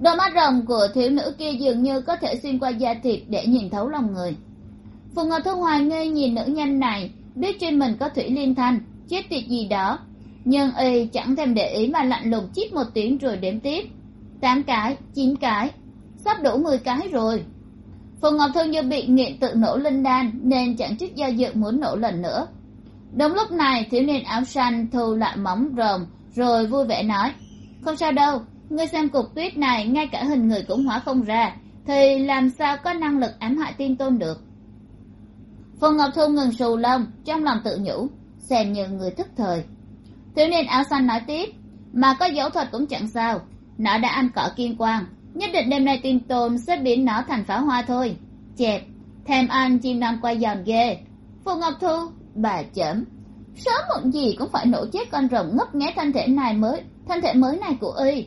Đôi mắt rồng của thiếu nữ kia dường như có thể xuyên qua da thịt để nhìn thấu lòng người phù ngọc thu hoài ngây nhìn nữ nhân này, biết trên mình có thủy liên thanh, chết tiệt gì đó. Nhưng y chẳng thèm để ý mà lạnh lùng chít một tiếng rồi đếm tiếp. Tám cái, chín cái, sắp đủ mười cái rồi. Phù ngọc thu như bị nghiện tự nổ linh đan, nên chẳng chút do dự muốn nổ lần nữa. Đúng lúc này, thiếu niên áo xanh thu lại móng rồng, rồi vui vẻ nói, không sao đâu, ngươi xem cục tuyết này, ngay cả hình người cũng hóa không ra, thì làm sao có năng lực ám hại tiên tôn được? Phù ngọc thu ngừng xù lông, trong lòng tự nhủ, xem như người thức thời. Thiếu niên áo xanh nói tiếp, mà có dấu thuật cũng chẳng sao, nó đã ăn cỏ kim quang, nhất định đêm nay tin tôn sẽ biến nó thành pháo hoa thôi. Chẹp, thèm ăn chim non quay giòn ghê. Phù ngọc thu, bà chấm sớm muộn gì cũng phải nổ chết con rồng ngấp nghé thân thể này mới, thân thể mới này của y.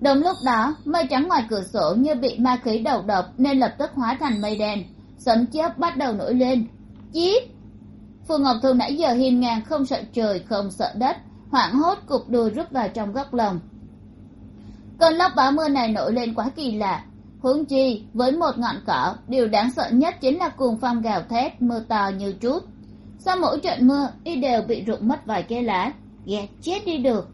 Đúng lúc đó, mây trắng ngoài cửa sổ như bị ma khí đầu độc nên lập tức hóa thành mây đen sấm chớp bắt đầu nổi lên. Chíp phù ngọc thu nãy giờ hiên ngang không sợ trời, không sợ đất, hoảng hốt cụp đùi rút vào trong góc lồng cơn lốc bão mưa này nổi lên quá kỳ lạ. Huống chi, với một ngọn cỏ, điều đáng sợ nhất chính là cuồng phong gào thét, mưa to như trút. Sau mỗi trận mưa, y đều bị rụng mất vài cây lá. Ghét chết đi được.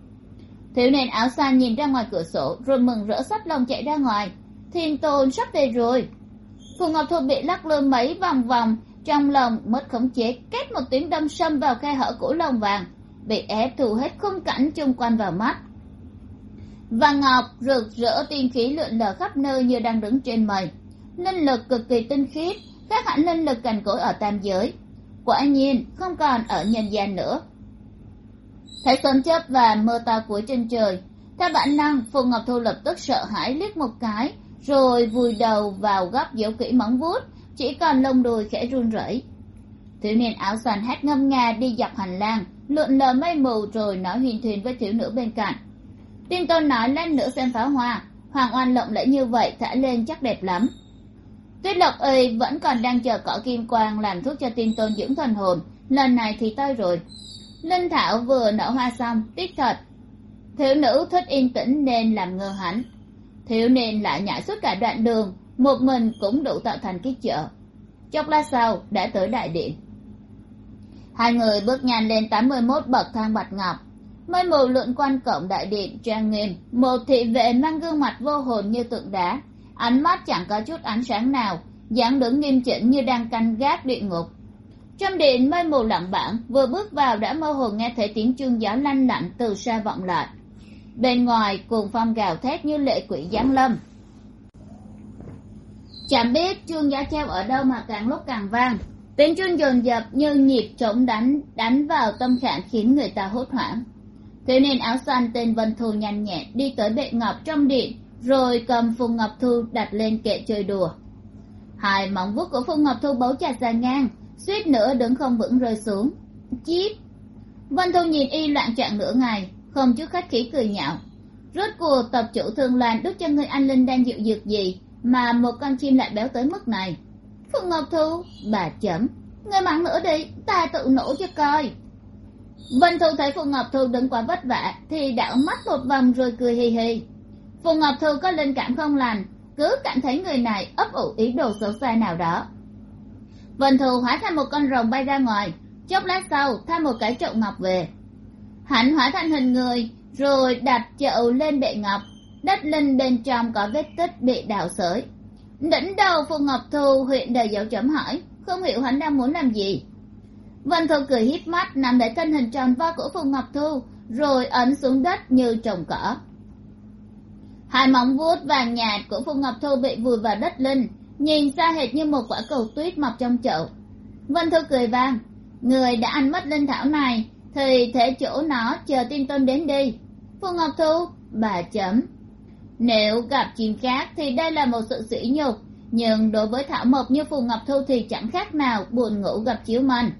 Thiếu niên áo xanh nhìn ra ngoài cửa sổ, rồi mừng rỡ sắp lòng chạy ra ngoài. Thiên tôn sắp về rồi phù ngọc thu bị lắc lư mấy vòng vòng, trong lòng mất khống chế, kết một tiếng đâm sâm vào khe hở của lồng vàng, bị ép thu hết khung cảnh chung quanh vào mắt. Và ngọc rực rỡ tiên khí lượn lờ khắp nơi như đang đứng trên mây. Linh lực cực kỳ tinh khiết, khác hẳn linh lực cành cỗi ở tam giới. Quả nhiên, không còn ở nhân gian nữa. Thấy sấm chớp và mưa to cuối trên trời, theo bản năng, phù ngọc thu lập tức sợ hãi liếc một cái rồi vùi đầu vào góc dấu kỹ móng vuốt, chỉ còn lông đùi khẽ run rẩy. Thiếu niên áo xanh hát ngâm nga đi dọc hành lang, lượn lờ mây mù rồi nói huyền thuyền với thiếu nữ bên cạnh. Tiên tôn nói lên nữa xem pháo hoa, hoàng oan lộng lẫy như vậy thả lên chắc đẹp lắm. Tuyết lộc ơi vẫn còn đang chờ cỏ kim quang làm thuốc cho tiên tôn dưỡng thần hồn, lần này thì tới rồi. Linh thảo vừa nở hoa xong, tiếc thật. Thiếu nữ thích yên tĩnh nên làm ngơ hắn thiếu niên lại nhảy suốt cả đoạn đường, một mình cũng đủ tạo thành cái chợ. Chốc lát sau, đã tới đại điện. Hai người bước nhanh lên tám mươi mốt bậc thang bạch ngọc. Mây mù lượn quanh cổng đại điện trang nghiêm, một thị vệ mang gương mặt vô hồn như tượng đá. Ánh mắt chẳng có chút ánh sáng nào, dáng đứng nghiêm chỉnh như đang canh gác địa ngục. Trong điện mây mù lặng bảng vừa bước vào đã mơ hồ nghe thấy tiếng chuông gió lanh lạnh từ xa vọng lại bên ngoài, cuồng phong gào thét như lệ quỷ giáng lâm. Chẳng biết chuông giá treo ở đâu mà càng lúc càng vang. Tiếng chuông dồn dập như nhịp trống đánh đánh vào tâm trạng khiến người ta hốt hoảng. Thiếu niên áo xanh tên vân thu nhanh nhẹn đi tới bệ ngọc trong điện, rồi cầm phùng ngọc thu đặt lên kệ chơi đùa. Hai móng vuốt của phùng ngọc thu bấu chặt ra ngang, suýt nữa đứng không vững rơi xuống. Chít! Vân thu nhìn y loạn trạng nửa ngày không chút khách khí cười nhạo. Rốt cuộc tập chủ thường loàn đút cho người anh linh đang dịu dược gì mà một con chim lại béo tới mức này? Phùng ngọc thu, bà chấm. Người mắng nữa đi, ta tự nổ cho coi. Vân thu thấy phùng ngọc thu đứng quá vất vả thì đảo mắt một vòng rồi cười hì hì. Phùng ngọc thu có linh cảm không lành, cứ cảm thấy người này ấp ủ ý đồ xấu xa nào đó. Vân thu hóa thành một con rồng bay ra ngoài, chốc lát sau tha một cái chậu ngọc về hắn hóa thành hình người, rồi đặt chậu lên bệ ngọc, đất linh bên trong có vết tích bị đào sới. Đỉnh đầu phùng ngọc thu, huyện đầy dấu chấm hỏi, không hiểu hắn đang muốn làm gì. Vân thu cười híp mắt nằm để thân hình tròn vo của phùng ngọc thu, rồi ấn xuống đất như trồng cỏ. Hai móng vuốt vàng nhạt của phùng ngọc thu bị vùi vào đất linh, nhìn xa hệt như một quả cầu tuyết mọc trong chậu. Vân thu cười vang, người đã ăn mất linh thảo này thì thể chỗ nó chờ tin tôn đến đi. Phùng ngọc thu, bà chấm. Nếu gặp chim khác thì đây là một sự sỉ nhục, nhưng đối với thảo mộc như phù ngọc thu thì chẳng khác nào buồn ngủ gặp chiếu manh.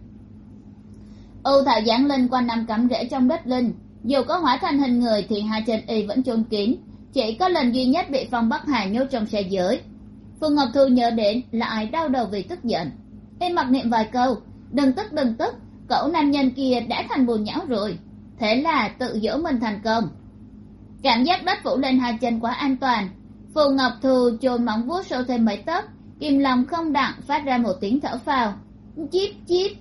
Ưu thảo giáng linh quanh năm cắm rễ trong đất linh. Dù có hóa thành hình người thì hai chân y vẫn chôn kín, chỉ có lần duy nhất bị phong bắc hà nhốt trong xe giới. Phù ngọc thu nhớ đến là ai đau đầu vì tức giận. Y mặc niệm vài câu, đừng tức đừng tức cậu nam nhân kia đã thành bùn nhão rồi. Thế là tự dỗ mình thành công. Cảm giác đất phủ lên hai chân quá an toàn. Phù ngọc thu chồn móng vuốt sâu thêm mấy tấc kim lòng không đặng phát ra một tiếng thở phào. Chip chip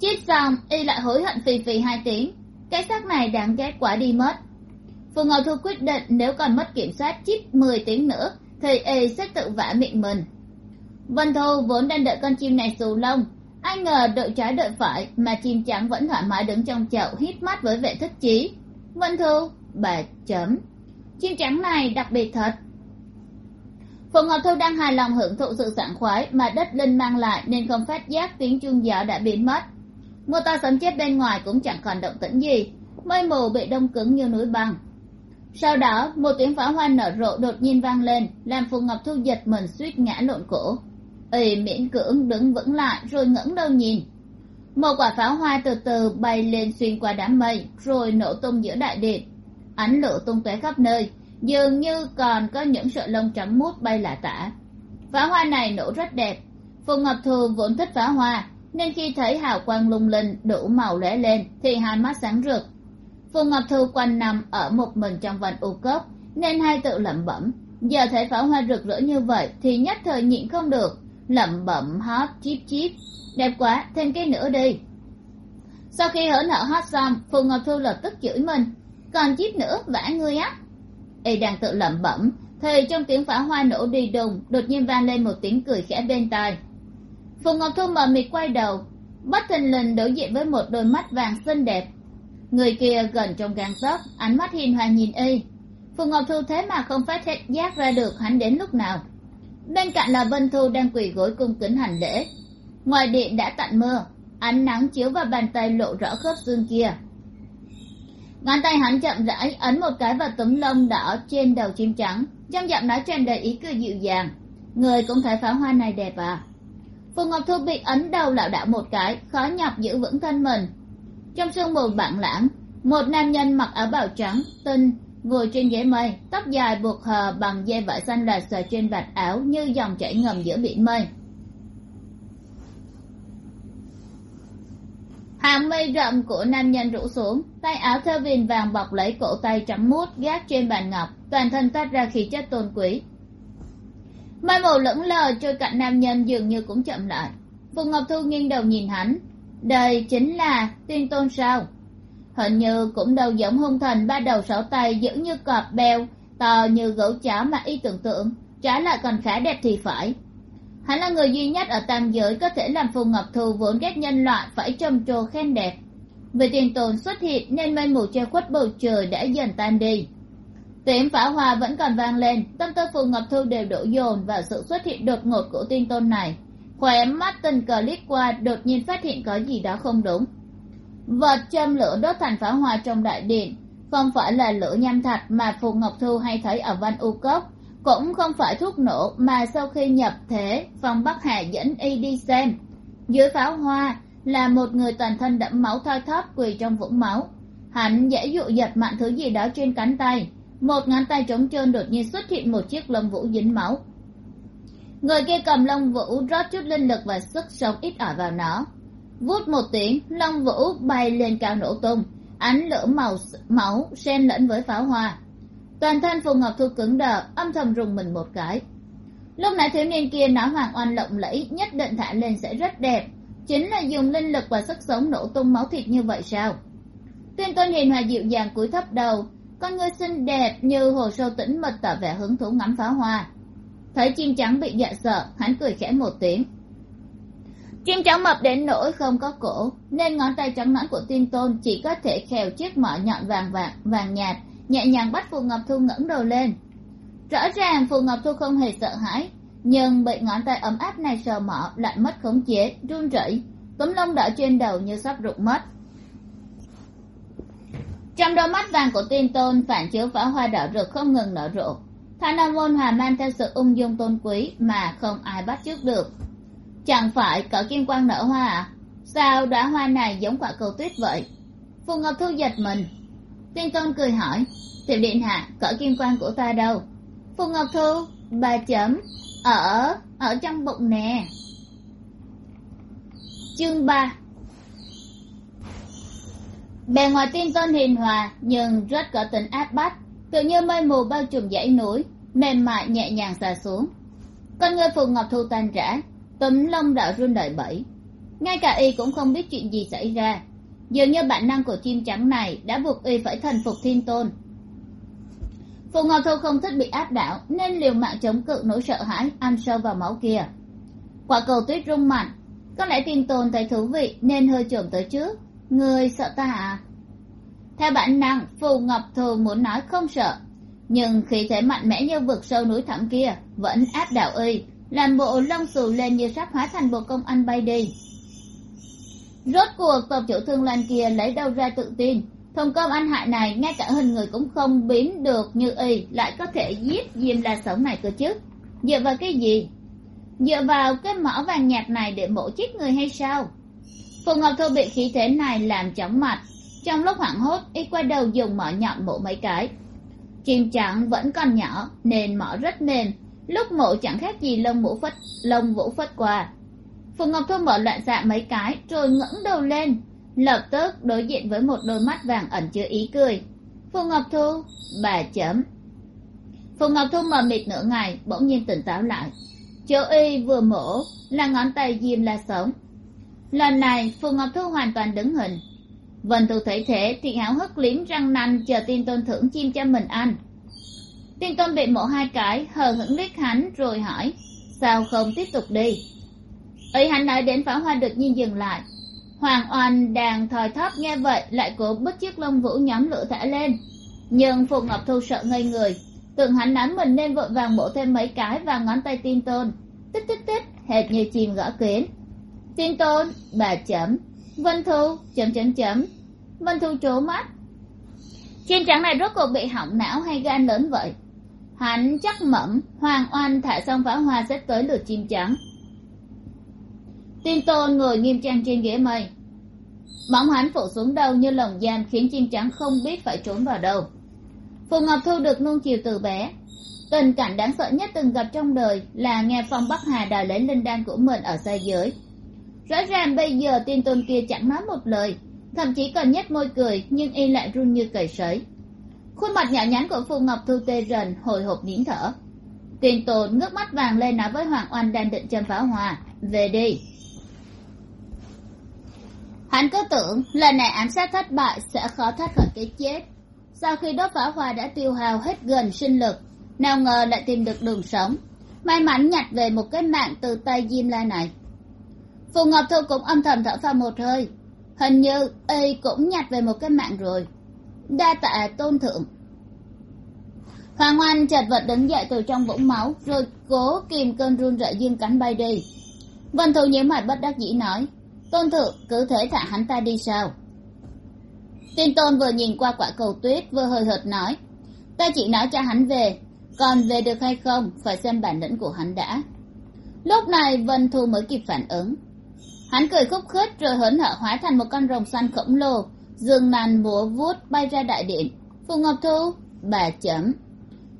chip xong, y lại hối hận phì phì hai tiếng. Cái xác này đáng ghét quá đi mất. Phù ngọc thu quyết định nếu còn mất kiểm soát chip mười tiếng nữa, thì y sẽ tự vả miệng mình. Vân thu vốn đang đợi con chim này xù lông ai ngờ đợi trái đợi phải mà chim trắng vẫn thoải mái đứng trong chậu hít mắt với vẻ thích chí. Vân thu, bà chấm. Chim trắng này đặc biệt thật. Phù ngọc thu đang hài lòng hưởng thụ sự sảng khoái mà đất linh mang lại nên không phát giác tiếng chuông gió đã biến mất. Mưa to sấm chết bên ngoài cũng chẳng còn động tĩnh gì. Mây mù bị đông cứng như núi băng. Sau đó, một tiếng pháo hoa nở rộ đột nhiên vang lên, làm phù ngọc thu giật mình suýt ngã lộn cổ y miễn cưỡng đứng vững lại, rồi ngẩng đầu nhìn. Một quả pháo hoa từ từ bay lên xuyên qua đám mây, rồi nổ tung giữa đại điện. Ánh lửa tung tóe khắp nơi, dường như còn có những sợi lông trắng mút bay lả tả. Pháo hoa này nổ rất đẹp. Phùng ngọc thư vốn thích pháo hoa, nên khi thấy hào quang lung linh, đủ màu lóe lên, thì hai mắt sáng rực. Phùng ngọc thư quanh nằm ở một mình trong vành u cốc, nên hai tự lẩm bẩm, giờ thấy pháo hoa rực rỡ như vậy thì nhất thời nhịn không được lẩm bẩm hót chíp chíp đẹp quá, thêm cái nữa đi. Sau khi hớn hở hót xong phùng ngọc thu lập tức chửi mình. Còn chíp nữa, vả ngươi á. Y đang tự lẩm bẩm, thì trong tiếng pháo hoa nổ đi đùng, đột nhiên vang lên một tiếng cười khẽ bên tai. Phùng ngọc thu mờ mịt quay đầu, bất thình lình đối diện với một đôi mắt vàng xinh đẹp. Người kia gần trong gang tấc, ánh mắt hiền hòa nhìn y. Phùng ngọc thu thế mà không phát hiện giác ra được hắn đến lúc nào bên cạnh là vân thu đang quỳ gối cung kính hành lễ. Ngoài điện đã tạnh mưa ánh nắng chiếu vào bàn tay lộ rõ khớp xương kia. Ngón tay hắn chậm rãi ấn một cái vào tấm lông đỏ trên đầu chim trắng, trong giọng nói tràn đầy ý cười dịu dàng. Người cũng thấy pháo hoa này đẹp à? Phù ngọc thu bị ấn đầu lảo đảo một cái, khó nhọc giữ vững thân mình. Trong sương mù bảng lãng, một nam nhân mặc áo bào trắng, tinh ngồi trên ghế mây tóc dài buộc hờ bằng dây vải xanh lạt sờ trên vạt áo như dòng chảy ngầm giữa biển mây. Hàng mây rậm của nam nhân rũ xuống, tay áo theo viền vàng bọc lấy cổ tay trắng muốt gác trên bàn ngọc, toàn thân toát ra khí chất tôn quý. Mây mù lững lờ trôi cạnh nam nhân dường như cũng chậm lại. Phùng ngọc thu nghiêng đầu nhìn hắn. Đây chính là tuyên tôn sao? Hình như cũng đâu giống hung thần ba đầu sáu tay giữ như cọp beo, to như gấu chó mà y tưởng tượng, trái lại còn khá đẹp thì phải. Hắn là người duy nhất ở tam giới có thể làm phù ngọc thu vốn ghét nhân loại phải trầm trồ khen đẹp. Vì tiền tồn xuất hiện nên mây mù che khuất bầu trời đã dần tan đi. Tiếng pháo hoa vẫn còn vang lên, tâm tư phù ngọc thu đều đổ dồn vào sự xuất hiện đột ngột của tiên tôn này. Khóe mắt tình cờ liếc qua, đột nhiên phát hiện có gì đó không đúng vật châm lửa đốt thành pháo hoa trong đại điện. Không phải là lửa nham thạch mà phù ngọc thu hay thấy ở văn u cốc. Cũng không phải thuốc nổ mà sau khi nhập thể, phong bắc hà dẫn y đi xem. Dưới pháo hoa là một người toàn thân đẫm máu thoi thóp quỳ trong vũng máu. Hắn dễ dụ giật mạnh thứ gì đó trên cánh tay. Một ngón tay trống trơn đột nhiên xuất hiện một chiếc lông vũ dính máu. Người kia cầm lông vũ rót chút linh lực và sức sống ít ỏi vào nó vút một tiếng, long vũ bay lên cao nổ tung. Ánh lửa màu máu xen lẫn với pháo hoa. Toàn thân phù ngọc thu cứng đờ, âm thầm rùng mình một cái. Lúc nãy thiếu niên kia nói hoàng oan lộng lẫy, nhất định thả lên sẽ rất đẹp. Chính là dùng linh lực và sức sống nổ tung máu thịt như vậy sao? Tuyên tôn hiền hòa dịu dàng cúi thấp đầu. Con người xinh đẹp như hồ sâu tĩnh mật tỏ vẻ hứng thú ngắm pháo hoa. Thấy chim trắng bị dạ sợ, hắn cười khẽ một tiếng chim trắng mập đến nỗi không có cổ, nên ngón tay trắng nõn của tin tôn chỉ có thể khèo chiếc mỏ nhọn vàng vàng vàng nhạt, nhẹ nhàng bắt phù ngọc thu ngẩng đầu lên. Rõ ràng phù ngọc thu không hề sợ hãi, nhưng bị ngón tay ấm áp này sờ mỏ lại mất khống chế, run rẩy. Tấm lông đỏ trên đầu như sắp rụng mất. Trong đôi mắt vàng của tin tôn phản chiếu pháo hoa đỏ rực không ngừng nở rộ. Thanh nam môn hòa man theo sự ung dung tôn quý mà không ai bắt chước được chẳng phải cỡ kim quang nở hoa à? Sao đóa hoa này giống quả cầu tuyết vậy? Phù ngọc thu giật mình. Tiên tôn cười hỏi, tiểu điện hạ cỡ kim quang của ta đâu? Phù ngọc thu, bà chấm, ở ở trong bụng nè. Chương ba. Bề ngoài tiên tôn hiền hòa, nhưng rất có tính áp bách, tự như mây mù bao trùm dãy núi, mềm mại nhẹ nhàng xà xuống. Con người phù ngọc thu tan rã tấm lông đỏ run đợi bẫy. Ngay cả y cũng không biết chuyện gì xảy ra. Dường như bản năng của chim trắng này đã buộc y phải thần phục thiên tôn. Phù ngọc thu không thích bị áp đảo, nên liều mạng chống cự nỗi sợ hãi ăn sâu vào máu kia. Quả cầu tuyết rung mạnh. Có lẽ thiên tôn thấy thú vị, nên hơi trộm tới trước. Người sợ ta à? Theo bản năng, phù ngọc thu muốn nói không sợ. Nhưng khí thế mạnh mẽ như vực sâu núi thẳm kia vẫn áp đảo y làm bộ lông xù lên như sắp hóa thành bộ công anh bay đi. Rốt cuộc, tộc chủ thương lan kia lấy đâu ra tự tin? Thùng cơm ăn hại này, ngay cả hình người cũng không biến được như y, lại có thể giết diêm la sống này cơ chứ? Dựa vào cái gì? Dựa vào cái mỏ vàng nhạt này để mổ chết người hay sao? Phù ngọc thu bị khí thế này làm chóng mặt. Trong lúc hoảng hốt, y quay đầu dùng mỏ nhọn mổ mấy cái. Chim trắng vẫn còn nhỏ, nên mỏ rất mềm lúc mổ chẳng khác gì lông vũ phất, lông vũ phất qua. Phù ngọc thu mở loạn dạ mấy cái, rồi ngẩng đầu lên. Lập tức đối diện với một đôi mắt vàng ẩn chứa ý cười. Phù ngọc thu, bà chấm. Phù ngọc thu mờ mịt nửa ngày, bỗng nhiên tỉnh táo lại. Chỗ y vừa mổ, là ngón tay diêm la sống. Lần này phù ngọc thu hoàn toàn đứng hình. Vân thu thấy thế, thì háo hức liếm răng nanh, chờ tin tôn thưởng chim cho mình ăn tin tôn bị mổ hai cái, hờ hững liếc hắn rồi hỏi, sao không tiếp tục đi? Ấy hắn nói đến pháo hoa đột nhiên dừng lại. Hoàng oan đang thòi thóp nghe vậy, lại cố bứt chiếc lông vũ nhóm lửa thả lên. Nhưng phù ngọc thu sợ ngây người, tưởng hắn nói mình nên vội vàng bổ thêm mấy cái vào ngón tay tin tôn. Tích tích tích, hệt như chim gõ kiến. Tin tôn, bà chấm. Vân thu, chấm chấm chấm. Vân thu trố mắt. Chim trắng này rốt cuộc bị hỏng não hay gan lớn vậy? Hắn chắc mẩm hoàng oan thả xong pháo hoa sẽ tới lượt chim trắng tin tôn ngồi nghiêm trang trên ghế mây. Bóng hắn phủ xuống đầu như lồng giam khiến chim trắng không biết phải trốn vào đâu. Phù ngọc thu được nuông chiều từ bé. Tình cảnh đáng sợ nhất từng gặp trong đời là nghe phong bắc hà đòi lấy linh đan của mình ở xa giới. Rõ ràng bây giờ tin tôn kia chẳng nói một lời, thậm chí còn nhếch môi cười nhưng y lại run như cầy sấy khuôn mặt nhỏ nhắn của phù ngọc thu tê dần hồi hộp nín thở. Tin tồn ngước mắt vàng lên nói với hoàng oanh đang định châm pháo hòa về đi. Hắn cứ tưởng lần này ám sát thất bại sẽ khó thoát khỏi cái chết. Sau khi đốt pháo hoa đã tiêu hao hết gần sinh lực, nào ngờ lại tìm được đường sống. May mắn nhặt về một cái mạng từ tay diêm la này. Phù ngọc thu cũng âm thầm thở phào một hơi. Hình như y cũng nhặt về một cái mạng rồi đa tạ tôn thượng. Hoàng oanh chật vật đứng dậy từ trong vũng máu, rồi cố kìm cơn run rẩy dương cánh bay đi. Vân thù nhíu mày bất đắc dĩ nói, tôn thượng, cứ thể thả hắn ta đi sao? Tin tôn vừa nhìn qua quả cầu tuyết, vừa hơi hợt nói, ta chỉ nói cho hắn về, còn về được hay không, phải xem bản lĩnh của hắn đã. Lúc này vân thu mới kịp phản ứng. Hắn cười khúc khích rồi hớn hở hóa thành một con rồng xanh khổng lồ dương nàn múa vuốt bay ra đại điện. Phù ngọc thu, bà chấm.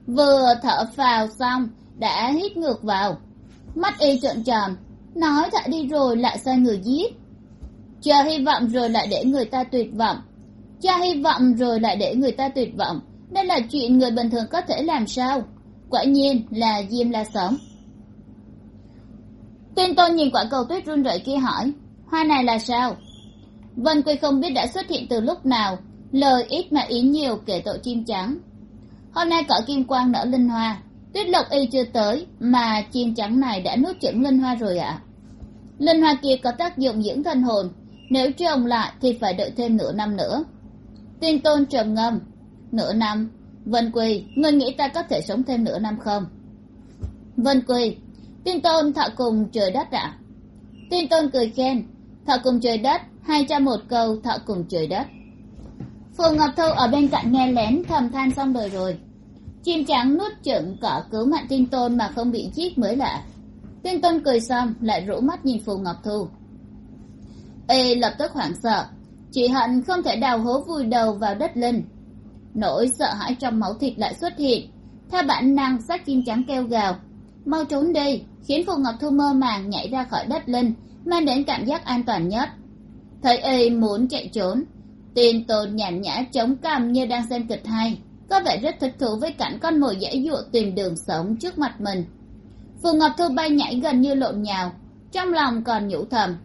Vừa thở phào xong, đã hít ngược vào. Mắt y trợn tròn, nói thả đi rồi lại sai người giết. Chờ hy vọng rồi lại để người ta tuyệt vọng. Cho hy vọng rồi lại để người ta tuyệt vọng. Đây là chuyện người bình thường có thể làm sao? Quả nhiên là diêm la sống tuyên tôn nhìn quả cầu tuyết run rẩy kia hỏi, hoa này là sao? Vân quy không biết đã xuất hiện từ lúc nào, lời ít mà ý nhiều kể tội chim trắng hôm nay cỏ kim quang nở linh hoa, tuyết lộc y chưa tới mà chim trắng này đã nuốt chửng linh hoa rồi ạ à? linh hoa kia có tác dụng dưỡng thân hồn, nếu trồng lại thì phải đợi thêm nửa năm nữa tuyên tôn trầm ngâm, nửa năm vân quỳ ngươi nghĩ ta có thể sống thêm nửa năm không vân quỳ tuyên tôn thọ cùng trời đất ạ à? tuyên tôn cười khen, thọ cùng trời đất hai trăm một câu thợ cùng trời đất. Phù ngọc thu ở bên cạnh nghe lén, thầm than xong đời rồi. Chim trắng nuốt chửng cỏ cứu mạng tin tôn mà không bị giết mới lạ. Tin tôn cười xong, lại rũ mắt nhìn phù ngọc thu. Y lập tức hoảng sợ. Chỉ hận không thể đào hố vùi đầu vào đất linh. Nỗi sợ hãi trong máu thịt lại xuất hiện. Theo bản năng xác chim trắng kêu gào. Mau trốn đi, khiến phù ngọc thu mơ màng nhảy ra khỏi đất linh, mang đến cảm giác an toàn nhất thấy y muốn chạy trốn. Tin tồn nhàn nhã chống cằm như đang xem kịch hay. Có vẻ rất thích thú với cảnh con mồi dễ dụa tìm đường sống trước mặt mình. Phù ngọc thu bay nhảy gần như lộn nhào, trong lòng còn nhủ thầm,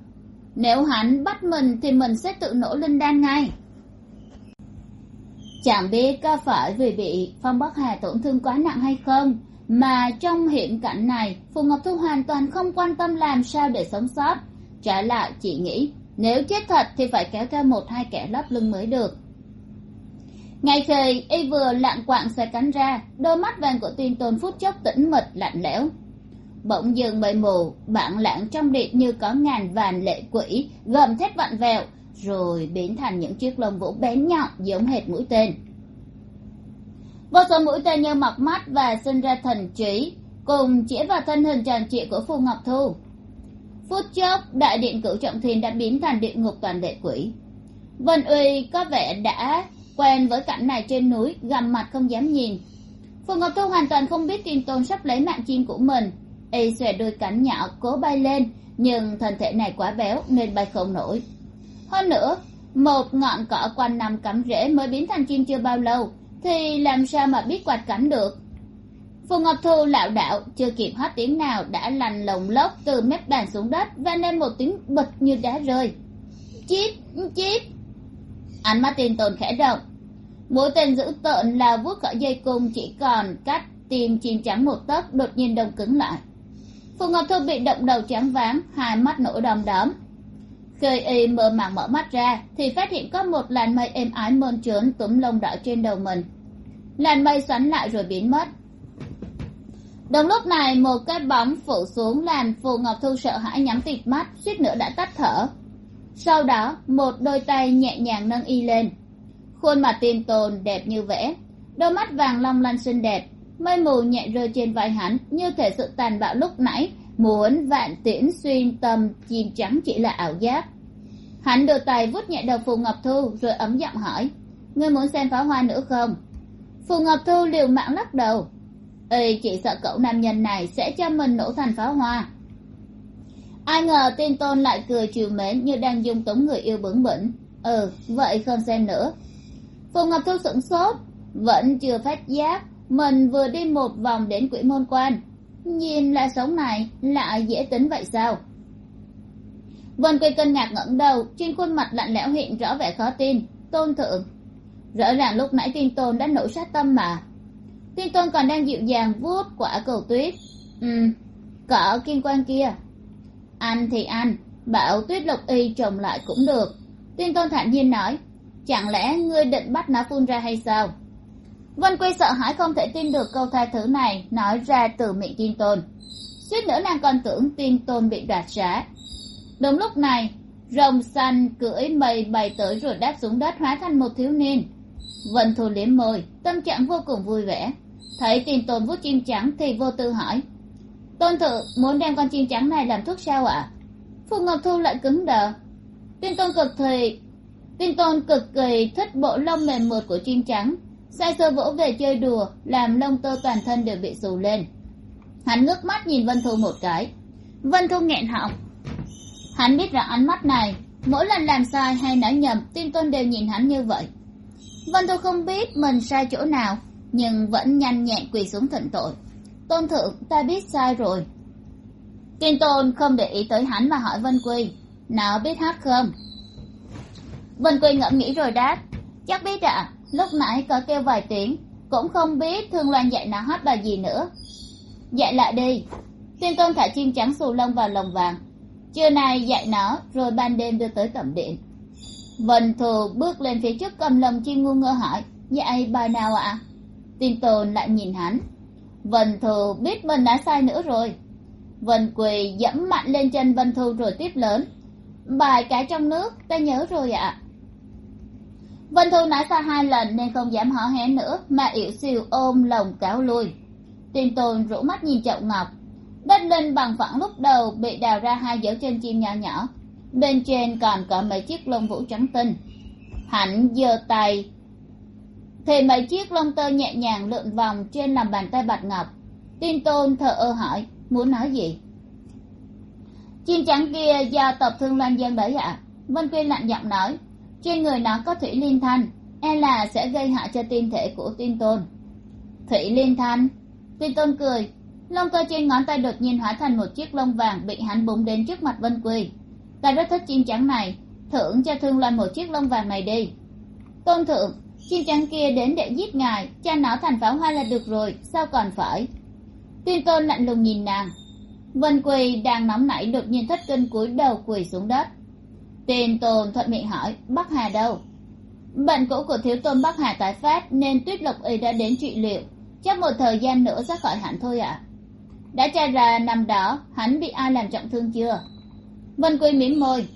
nếu hắn bắt mình thì mình sẽ tự nổ linh đan ngay. Chẳng biết có phải vì bị phong bắc hà tổn thương quá nặng hay không, mà trong hiện cảnh này, phù ngọc thu hoàn toàn không quan tâm làm sao để sống sót. Trả lại, chị nghĩ nếu chết thật thì phải kéo theo một hai kẻ lấp lưng mới được. Ngay khi y vừa lạng quạng xe cánh ra, đôi mắt vàng của tuyên tôn phút chốc tĩnh mịch, lạnh lẽo. Bỗng dường mây mù, bản lãng trong điện như có ngàn vàn lệ quỷ, gầm thét vặn vẹo, rồi biến thành những chiếc lông vũ bén nhọn giống hệt mũi tên. Vô số mũi tên như mọc mắt và sinh ra thần trí, cùng chĩa vào thân hình tròn trịa của phù ngọc thu phút chốc, đại điện cửu trọng thiên đã biến thành địa ngục toàn đệ quỷ. Vân uy có vẻ đã quen với cảnh này trên núi gằm mặt không dám nhìn. Phù ngọc thu hoàn toàn không biết tin tôn sắp lấy mạng chim của mình. Y xòe đôi cánh nhỏ cố bay lên, nhưng thân thể này quá béo nên bay không nổi. Hơn nữa, một ngọn cỏ quanh nằm cắm rễ mới biến thành chim chưa bao lâu, thì làm sao mà biết quạt cánh được? Phù ngọc thu lảo đảo chưa kịp hót tiếng nào đã lành lồng lốc từ mép bàn xuống đất và nên một tiếng bật như đá rơi. Chip chip. ánh mắt tin tồn khẽ động. Mũi tên dữ tợn là vuốt khỏi dây cung, chỉ còn cách tim chim trắng một tấc đột nhiên đông cứng lại. Phù ngọc thu bị động đầu trắng váng, hai mắt nổi đom đóm. Khi y mơ màng mở mắt ra, thì phát hiện có một làn mây êm ái mơn trớn túm lông đỏ trên đầu mình. Làn mây xoắn lại rồi biến mất đúng lúc này một cái bóng phủ xuống làm phù ngọc thu sợ hãi nhắm tịt mắt, suýt nữa đã tắt thở. Sau đó, một đôi tay nhẹ nhàng nâng y lên. Khuôn mặt tiêm tồn đẹp như vẽ, đôi mắt vàng long lanh xinh đẹp, mây mù nhẹ rơi trên vai hắn như thể sự tàn bạo lúc nãy, muốn vạn tiễn xuyên tâm chim trắng chỉ là ảo giác. Hắn đưa tay vuốt nhẹ đầu phù ngọc thu rồi ấm giọng hỏi, ngươi muốn xem pháo hoa nữa không? Phù ngọc thu liều mạng lắc đầu y chỉ sợ cậu nam nhân này sẽ cho mình nổ thành pháo hoa. Ai ngờ tin tôn lại cười chiều mến như đang dung túng người yêu bướng bỉnh. Ừ vậy không xem nữa. Phù ngọc thu sửng sốt, vẫn chưa phát giác mình vừa đi một vòng đến quỷ môn quan. Nhìn là sống này lại dễ tính vậy sao? Vân quy cân ngạc ngẩng đầu, trên khuôn mặt lạnh lẽo hiện rõ vẻ khó tin. Tôn thượng, rõ ràng lúc nãy tin tôn đã nổi sát tâm mà tin tôn còn đang dịu dàng vuốt quả cầu tuyết. Ừ cỏ kim quan kia. Ăn thì ăn bảo tuyết lộc y trồng lại cũng được. Tuyên tôn thản nhiên nói, chẳng lẽ ngươi định bắt nó phun ra hay sao? Vân quy sợ hãi không thể tin được câu tha thứ này, nói ra từ miệng tin tôn suýt nữa nàng còn tưởng Tuyên tôn bị đoạt xá. Đúng lúc này, rồng xanh cưỡi mây bay tới rồi đáp xuống đất hóa thành một thiếu niên. Vân thù liếm môi, tâm trạng vô cùng vui vẻ thấy tin tôn vuốt chim trắng thì vô tư hỏi. Tôn thượng muốn đem con chim trắng này làm thuốc sao ạ? À? phù ngọc thu lại cứng đờ. Tin tôn cực thì tin tôn cực kỳ thích bộ lông mềm mượt của chim trắng. Sai sơ vỗ về chơi đùa, làm lông tơ toàn thân đều bị xù lên. Hắn ngước mắt nhìn vân thu một cái. Vân thu nghẹn họng. Hắn biết rằng ánh mắt này, mỗi lần làm sai hay nói nhầm tin tôn đều nhìn hắn như vậy. Vân thu không biết mình sai chỗ nào nhưng vẫn nhanh nhẹn quỳ xuống thỉnh tội. Tôn thượng, ta biết sai rồi. Tiên tôn không để ý tới hắn mà hỏi vân quy, nào biết hát không? Vân quy ngẫm nghĩ rồi đáp, chắc biết ạ, lúc nãy có kêu vài tiếng, cũng không biết thương loan dạy nào hát bài gì nữa. Dạy lại đi. Tiên tôn thả chim trắng xù lông vào lồng vàng. Trưa nay dạy nó, rồi ban đêm đưa tới tẩm điện. Vân thù bước lên phía trước cầm lồng chim ngu ngơ hỏi, dạy bài nào ạ? à? Tin Tồn lại nhìn hắn. Vân Thư biết mình đã sai nữa rồi. Vân quỳ dẫm mạnh lên chân vân Thư rồi tiếp lớn. Bài cái trong nước, ta nhớ rồi ạ. Vân Thư nói sai hai lần nên không dám hó hé nữa, mà yểu xìu ôm lồng cáo lui. Tin Tồn rũ mắt nhìn chậu ngọc. Đất lên bằng phẳng lúc đầu bị đào ra hai dấu chân chim nhỏ nhỏ. Bên trên còn có mấy chiếc lông vũ trắng tinh. Hắn giơ tay thì mấy chiếc lông tơ nhẹ nhàng lượn vòng trên lòng bàn tay bạch ngọc. Tin tôn thở ơ hỏi, muốn nói gì? Chim trắng kia do tộc thương loan dân đấy ạ. Vân quyên lạnh giọng nói, trên người nó có thủy liên thanh e là sẽ gây hại cho tinh thể của tin tôn. Thủy liên thanh? Tin tôn cười lông tơ trên ngón tay đột nhiên hóa thành một chiếc lông vàng bị hắn búng đến trước mặt vân quy. Ta rất thích chim trắng này, thưởng cho thương loan một chiếc lông vàng này đi. Tôn thượng chim trắng kia đến để giết ngài, cha nó thành pháo hoa là được rồi, sao còn phải? Tuyên tôn lạnh lùng nhìn nàng. Vân quỳ đang nóng nảy đột nhiên thất kinh cúi đầu quỳ xuống đất. Tuyên tôn thuận miệng hỏi bắc hà đâu? Bệnh cũ của thiếu tôn bắc hà tái phát nên tuyết lộc y đã đến trị liệu. Chắc một thời gian nữa sẽ khỏi hẳn thôi ạ. À. đã tra ra năm đó, hắn bị ai làm trọng thương chưa? Vân quy mím môi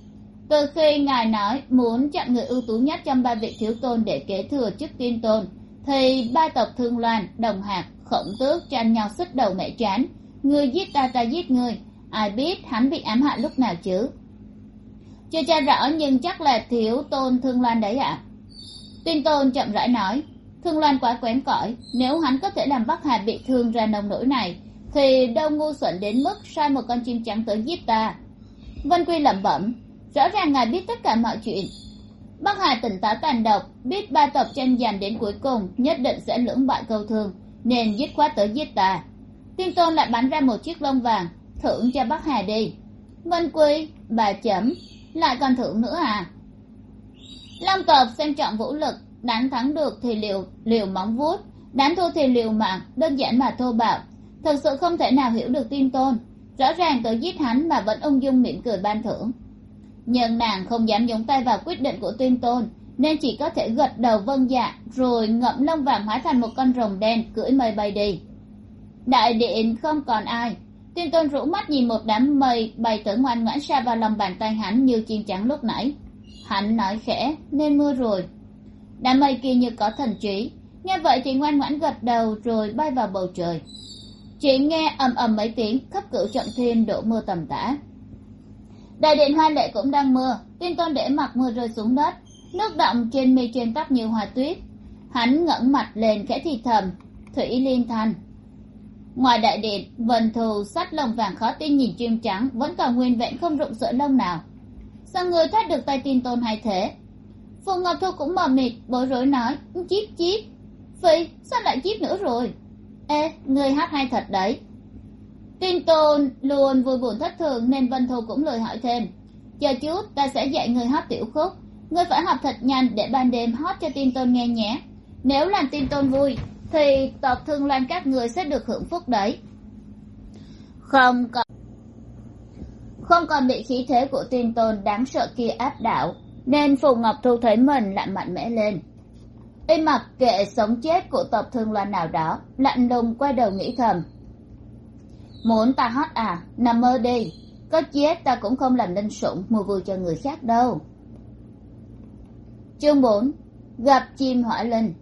từ khi ngài nói muốn chọn người ưu tú nhất trong ba vị thiếu tôn để kế thừa chức tiên tôn, thì ba tộc thương loan, đồng hạt khổng tước tranh nhau xích đầu mẹ chán người giết ta ta giết người. Ai biết hắn bị ám hại lúc nào chứ? Chưa tra rõ, nhưng chắc là thiếu tôn thương loan đấy ạ. À? tuyên tôn chậm rãi nói, thương loan quá quém cỏi. Nếu hắn có thể làm bắc hà bị thương ra nông nỗi này, thì đâu ngu xuẩn đến mức sai một con chim trắng tới giết ta. Vân quy lẩm bẩm rõ ràng ngài biết tất cả mọi chuyện. Bắc hà tỉnh táo tàn độc, biết ba tộc tranh giành đến cuối cùng nhất định sẽ lưỡng bại câu thương, nên dứt khoát tới giết ta. Tiên tôn lại bắn ra một chiếc lông vàng, thưởng cho bắc hà đi. Vân quy, bà chấm, lại còn thưởng nữa à? Long tộc xem trọng vũ lực, đánh thắng được thì liều liều móng vuốt, đánh thua thì liều mạng, đơn giản mà thô bạo. Thật sự không thể nào hiểu được tin tôn. Rõ ràng tới giết hắn mà vẫn ung dung mỉm cười ban thưởng nhưng nàng không dám nhúng tay vào quyết định của tuyên tôn, nên chỉ có thể gật đầu vâng dạ rồi ngậm lông vàng hóa thành một con rồng đen cưỡi mây bay đi. Đại điện không còn ai. Tuyên tôn rũ mắt nhìn một đám mây bay tới ngoan ngoãn xa vào lòng bàn tay hắn như chim trắng lúc nãy. Hắn nói khẽ, nên mưa rồi. Đám mây kia như có thần trí. Nghe vậy thì ngoan ngoãn gật đầu rồi bay vào bầu trời. Chỉ nghe ầm ầm mấy tiếng, khắp cửu trọng thiên đổ mưa tầm tã đại điện hoa lệ cũng đang mưa, tiên tôn để mặc mưa rơi xuống đất. Nước động trên mi trên tóc như hoa tuyết. Hắn ngẩng mặt lên khẽ thì thầm, thủy liên thành. ngoài đại điện vần thù, sắt lồng vàng khó tin nhìn chim trắng, vẫn còn nguyên vẹn không rụng sợi lông nào. Sao người thoát được tay tin tôn hay thế? Phù ngọc thu cũng mờ mịt, bối rối nói chíp chíp phi sao lại chíp nữa rồi? Ê, người hát hay thật đấy tin tôn luôn vui buồn thất thường nên vân thu cũng lời hỏi thêm. Chờ chút, ta sẽ dạy người hát tiểu khúc. Ngươi phải học thật nhanh để ban đêm hót cho tin tôn nghe nhé. Nếu làm tin tôn vui, thì tộc thương loan các người sẽ được hưởng phúc đấy. Không còn không còn bị khí thế của tin tôn đáng sợ kia áp đảo, nên phù ngọc thu thấy mình lại mạnh mẽ lên. Y mặc kệ sống chết của tộc thương loan nào đó, lạnh lùng quay đầu nghĩ thầm muốn ta hót à? Nằm mơ đi. Có chết ta cũng không làm nên sủng mua vui cho người khác đâu. Chương bốn. Gặp chim hỏa linh.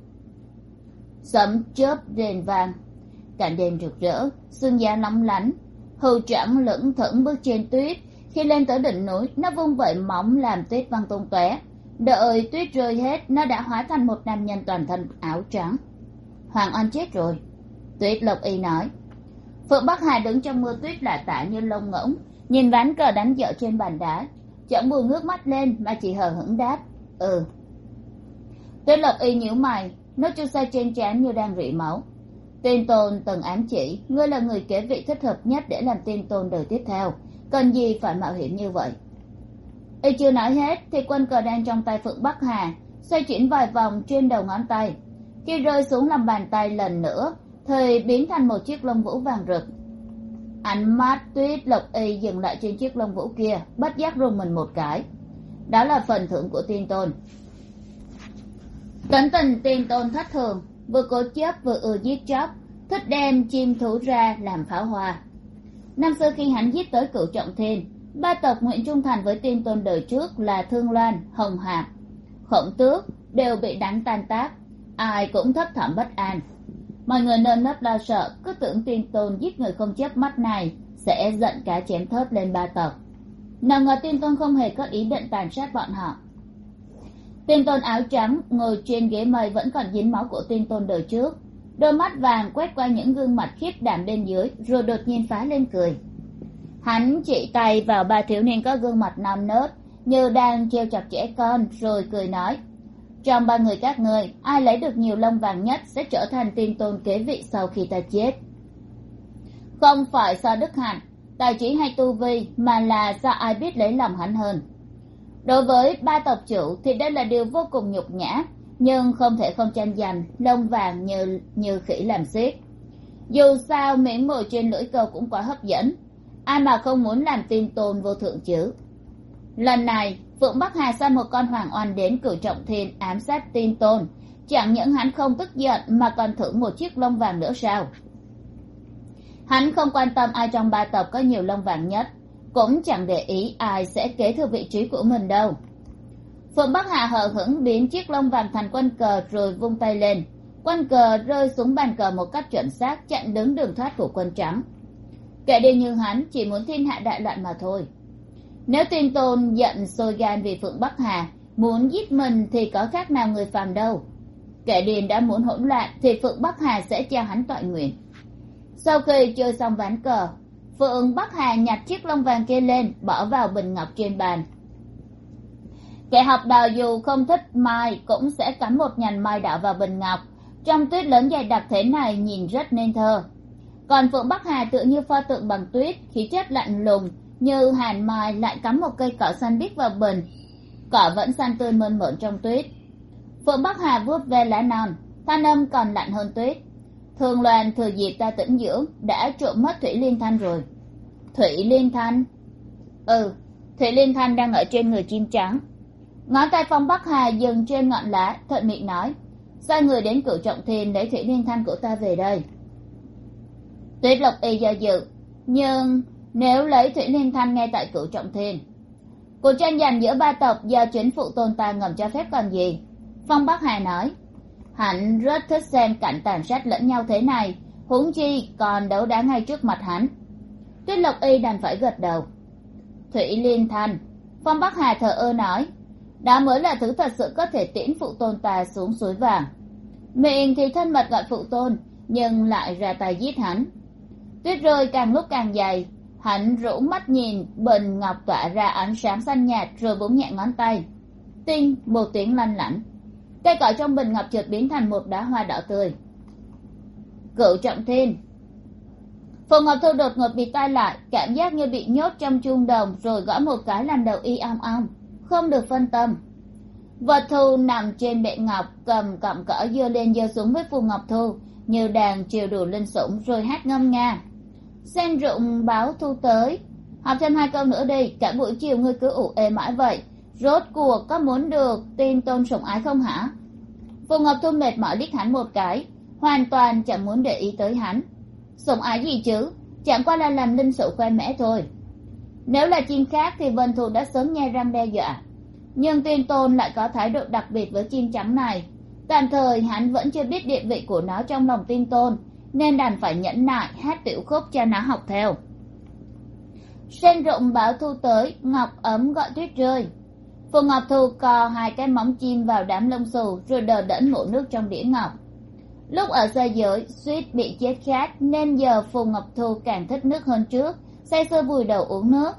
Sấm chớp rền vàng. Cảnh đêm rực rỡ sương giá nóng lánh. Hưu trẫm lững thững bước trên tuyết. Khi lên tới đỉnh núi, nó vung vẩy móng làm tuyết văng tung tóe. Đợi tuyết rơi hết, nó đã hóa thành một nam nhân toàn thân áo trắng. Hoàng oanh chết rồi. Tuyết lộc y nói phượng bắc hà đứng trong mưa tuyết lạ tả như lông ngỗng, nhìn ván cờ đánh dở trên bàn đá. Chẳng buồn ngước mắt lên mà chỉ hờ hững đáp ừ. Tuyết lộc y nhíu mày nó chu sa trên trán như đang rỉ máu. Tiên tôn từng ám chỉ, ngươi là người kế vị thích hợp nhất để làm tiên tôn đời tiếp theo. Cần gì phải mạo hiểm như vậy? Y chưa nói hết thì quân cờ đang trong tay phượng bắc hà, xoay chuyển vài vòng trên đầu ngón tay. Khi rơi xuống lòng bàn tay lần nữa thì biến thành một chiếc lông vũ vàng rực. Ánh mắt tuyết lộc y dừng lại trên chiếc lông vũ kia, bất giác rùng mình một cái. Đó là phần thưởng của tiên tôn. Tấn tình tiên tôn thất thường, vừa cố chấp vừa ưa giết chóc, thích đem chim thú ra làm pháo hoa. Năm xưa khi hắn giết tới cửu trọng thiên, ba tộc nguyện trung thành với tiên tôn đời trước là thương loan, hồng hạc. Khổng tước đều bị đánh tan tác, ai cũng thấp thỏm bất an mọi người nên nấp lo sợ, cứ tưởng tiên tôn giết người không chớp mắt này sẽ giận cá chém thớt lên ba tộc. Nào ngờ tiên tôn không hề có ý định tàn sát bọn họ. Tiên tôn áo trắng ngồi trên ghế mây vẫn còn dính máu của tiên tôn đời trước. Đôi mắt vàng quét qua những gương mặt khiếp đảm bên dưới, rồi đột nhiên phá lên cười. Hắn chỉ tay vào ba thiếu niên có gương mặt non nớt, như đang trêu chọc trẻ con, rồi cười nói trong ba người các ngươi, ai lấy được nhiều lông vàng nhất sẽ trở thành tiên tôn kế vị sau khi ta chết. Không phải do đức hạnh, tài trí hay tu vi, mà là do ai biết lấy lòng hắn hơn. Đối với ba tộc chủ thì đây là điều vô cùng nhục nhã, nhưng không thể không tranh giành lông vàng như như khỉ làm xiết dù sao miệng mồi trên lưỡi câu cũng quá hấp dẫn. Ai mà không muốn làm tin tôn vô thượng chứ? Lần này phượng bắc hà sai một con hoàng oan đến cửu trọng thiên ám sát tin tôn. Chẳng những hắn không tức giận, mà còn thưởng một chiếc lông vàng nữa sao? Hắn không quan tâm ai trong ba tộc có nhiều lông vàng nhất, cũng chẳng để ý ai sẽ kế thừa vị trí của mình đâu. Phượng bắc hà hờ hững biến chiếc lông vàng thành quân cờ rồi vung tay lên. Quân cờ rơi xuống bàn cờ một cách chuẩn xác, chặn đứng đường thoát của quân trắng. Kẻ đi như hắn, chỉ muốn thiên hạ đại loạn mà thôi nếu tuyên tôn giận sôi gan vì phượng bắc hà, muốn giết mình thì có khác nào người phàm đâu. Kẻ điền đã muốn hỗn loạn thì phượng bắc hà sẽ cho hắn tội nguyện. Sau khi chơi xong ván cờ, phượng bắc hà nhặt chiếc lông vàng kia lên, bỏ vào bình ngọc trên bàn. Kẻ học đào dù không thích mai cũng sẽ cắm một nhành mai đạo vào bình ngọc. Trong tuyết lớn dày đặc thế này nhìn rất nên thơ. Còn phượng bắc hà tựa như pho tượng bằng tuyết, khí chất lạnh lùng như hàn mai lại cắm một cây cỏ xanh biếc vào bình. Cỏ vẫn xanh tươi mơn mởn trong tuyết. Phượng bắc hà vuốt ve lá non, thanh âm còn lạnh hơn tuyết. Thường loan thừa dịp ta tĩnh dưỡng, đã trộm mất thủy liên thanh rồi. Thủy liên thanh? Ừ thủy liên thanh đang ở trên người chim trắng. Ngón tay phong bắc hà dừng trên ngọn lá, thuận miệng nói, sai người đến cửu trọng thiên lấy thủy liên thanh của ta về đây. Tuyết lộc y do dự, nhưng nếu lấy thủy liên thanh ngay tại cửu trọng thiên, cuộc tranh giành giữa ba tộc do chính phụ tôn ta ngầm cho phép còn gì? Phong bắc hà nói, hắn rất thích xem cảnh tàn sát lẫn nhau thế này, huống chi còn đấu đá ngay trước mặt hắn. Tuyết lộc y đành phải gật đầu. Thủy liên thanh, phong bắc hà thờ ơ nói, đó mới là thứ thật sự có thể tiễn phụ tôn ta xuống suối vàng. Miệng thì thân mật gọi phụ tôn, nhưng lại ra tay giết hắn. Tuyết rơi càng lúc càng dày hắn rũ mắt nhìn, bình ngọc tỏa ra ánh sáng xanh nhạt, rồi búng nhẹ ngón tay. Tinh một tiếng lanh lảnh. Cây cỏ trong bình ngọc chợt biến thành một đóa hoa đỏ tươi. Cựu trọng thiên. Phù ngọc thu đột ngột bị tay lại, cảm giác như bị nhốt trong chuông đồng, rồi gõ một cái làm đầu y ong ong. Không được phân tâm. Vật thu nằm trên bệ ngọc, cầm cọng cỏ giơ lên giơ xuống với phù ngọc thu, như đàn chiều đủ linh sủng, rồi hát ngâm nga sen rụng báo thu tới. Học thêm hai câu nữa đi, cả buổi chiều ngươi cứ ủ ê mãi vậy. Rốt cuộc có muốn được tin tôn sủng ái không hả? Phù ngọc thu mệt mỏi liếc hắn một cái, hoàn toàn chẳng muốn để ý tới hắn. Sủng ái gì chứ? Chẳng qua là làm linh sự khoe mẽ thôi. Nếu là chim khác thì vân thù đã sớm nghe răng đe dọa. Nhưng tiên tôn lại có thái độ đặc biệt với chim trắng này. Tạm thời hắn vẫn chưa biết địa vị của nó trong lòng tiên tôn nên đành phải nhẫn nại hát tiểu khúc cho nó học theo. Sen rụng báo thu tới, ngọc ấm gọi tuyết rơi. Phù ngọc thu co hai cái móng chim vào đám lông xù rồi đờ đẫn mổ nước trong đĩa ngọc. Lúc ở xa giới suýt bị chết khát nên giờ phù ngọc thu càng thích nước hơn trước, say sưa vùi đầu uống nước.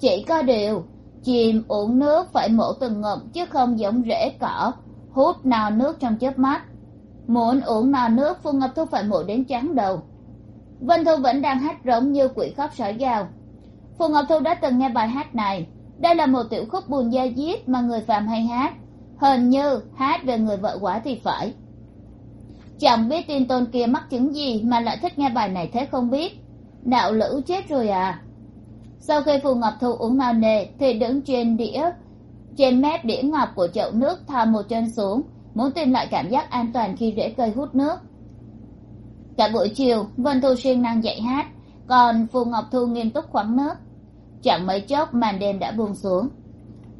Chỉ có điều chim uống nước phải mổ từng ngụm chứ không giống rễ cỏ, hút nào nước trong chớp mắt muốn uống no nước phù ngọc thu phải mổ đến trắng đầu. Vân thu vẫn đang hát rống như quỷ khóc sỏi gào. Phù ngọc thu đã từng nghe bài hát này. Đây là một tiểu khúc buồn da diết mà người phàm hay hát. Hình như hát về người vợ quả thì phải. Chẳng biết tin tôn kia mắc chứng gì mà lại thích nghe bài này thế không biết. Đạo lữ chết rồi à. Sau khi phù ngọc thu uống no nề thì đứng trên đĩa, trên mép đĩa ngọc của chậu nước thò một chân xuống muốn tìm lại cảm giác an toàn khi rễ cây hút nước. Cả buổi chiều, vân thu siêng năng dạy hát, còn phù ngọc thu nghiêm túc khoáng nước. Chẳng mấy chốc, màn đêm đã buông xuống.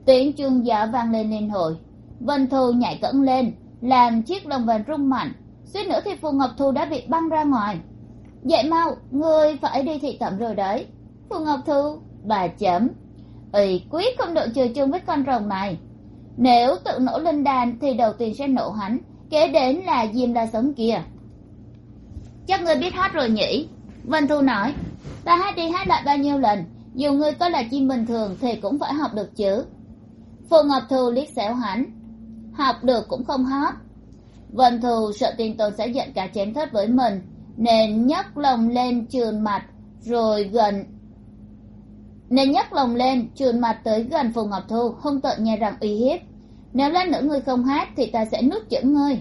Tiếng chuông gió vang lên liên hồi. Vân thu nhảy cẫng lên, làm chiếc lồng vàng rung mạnh. Suýt nữa thì phù ngọc thu đã bị băng ra ngoài. Dậy mau, ngươi phải đi thị tẩm rồi đấy. Phù ngọc thu, bà chấm. Ủy quyết không đội chơi chung với con rồng này nếu tự nổ lên đàn thì đầu tiên sẽ nổ hắn, kế đến là diêm la sống kia. Chắc ngươi biết hát rồi nhỉ? Vân thu nói, ta hát đi hát lại bao nhiêu lần, dù ngươi có là chim bình thường thì cũng phải học được chứ. Phù ngọc thu liếc xéo hắn, học được cũng không hát vân Thu sợ tin tôn sẽ giận cả chém thất với mình, nên nhấc lồng lên trườn mặt rồi gần nên nhấc lồng lên trườn mặt tới gần phù ngọc thu, hung tợn nghe rằng uy hiếp nếu lát nữa ngươi không hát thì ta sẽ nuốt chửng ngươi.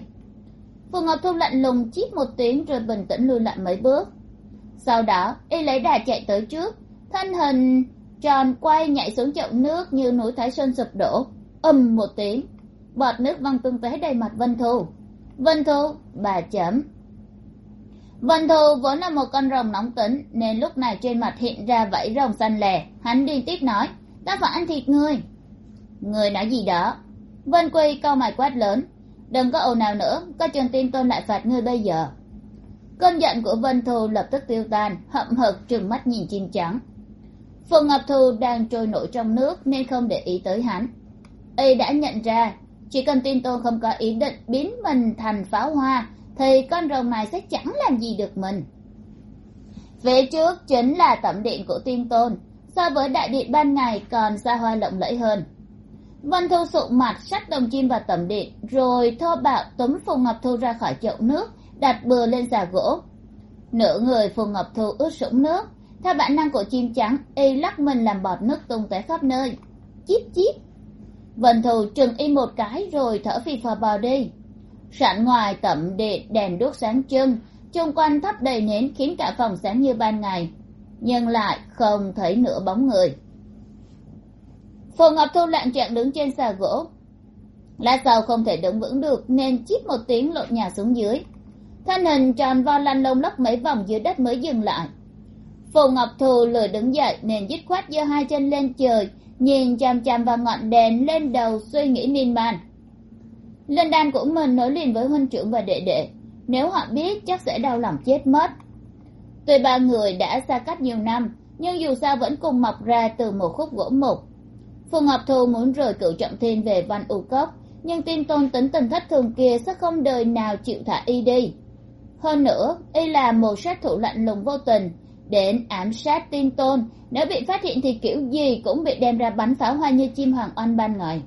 Phù ngọc thu lạnh lùng chít một tiếng rồi bình tĩnh lùi lại mấy bước. Sau đó, y lấy đà chạy tới trước. Thân hình tròn quay nhảy xuống chậu nước như núi thái sơn sụp đổ. Ầm một tiếng, bọt nước văng tung tóe đầy mặt vân thu. Vân thu, bà chấm. Vân thu vốn là một con rồng nóng tính, nên lúc này trên mặt hiện ra vẫy rồng xanh lè. Hắn điên tiếp nói, ta phải ăn thịt ngươi. Ngươi nói gì đó? Vân quy cau mày quát lớn. Đừng có ồn nào nữa, có trường tin tôn lại phạt ngươi bây giờ. Cơn giận của vân thu lập tức tiêu tan, hậm hực trừng mắt nhìn chim trắng. Phù ngọc thu đang trôi nổi trong nước nên không để ý tới hắn. Y đã nhận ra, chỉ cần tin tôn không có ý định biến mình thành pháo hoa, thì con rồng này sẽ chẳng làm gì được mình. Phía trước chính là tẩm điện của tin tôn, so với đại điện ban ngày còn xa hoa lộng lẫy hơn vân thu sụ mặt sách đồng chim vào tẩm điện, rồi thô bạo túm phùng ngọc thu ra khỏi chậu nước, đặt bừa lên xà gỗ. Nửa người phùng ngọc thu ướt sũng nước. Theo bản năng của chim trắng, y lắc mình làm bọt nước tung tóe khắp nơi. Chíp chíp. Vân thù trừng y một cái rồi thở phì phò bò đi. Sẵn ngoài tẩm điện, đèn đuốc sáng trưng, chung quanh thắp đầy nến, khiến cả phòng sáng như ban ngày. Nhưng lại không thấy nửa bóng người phù ngọc thu lạng trạng đứng trên xà gỗ. Lát sau không thể đứng vững được, nên chít một tiếng lộn nhà xuống dưới. Thân hình tròn vo lăn lông lốc mấy vòng dưới đất mới dừng lại. Phù ngọc Thu lười đứng dậy, nên dứt khoát giơ hai chân lên trời, nhìn chằm chằm vào ngọn đèn lên đầu suy nghĩ miên man. Linh đan của mình nối liền với huynh trưởng và đệ đệ. Nếu họ biết, chắc sẽ đau lòng chết mất. Tuy ba người đã xa cách nhiều năm, nhưng dù sao vẫn cùng mọc ra từ một khúc gỗ mục phù ngọc thù muốn rời cửu trọng thiên về văn u cốc, nhưng tin tôn tính tình thất thường kia sẽ không đời nào chịu thả y đi. Hơn nữa, y là một sát thủ lạnh lùng vô tình. Đến ám sát tin tôn, nếu bị phát hiện thì kiểu gì cũng bị đem ra bắn pháo hoa như chim hoàng oanh ban ngày.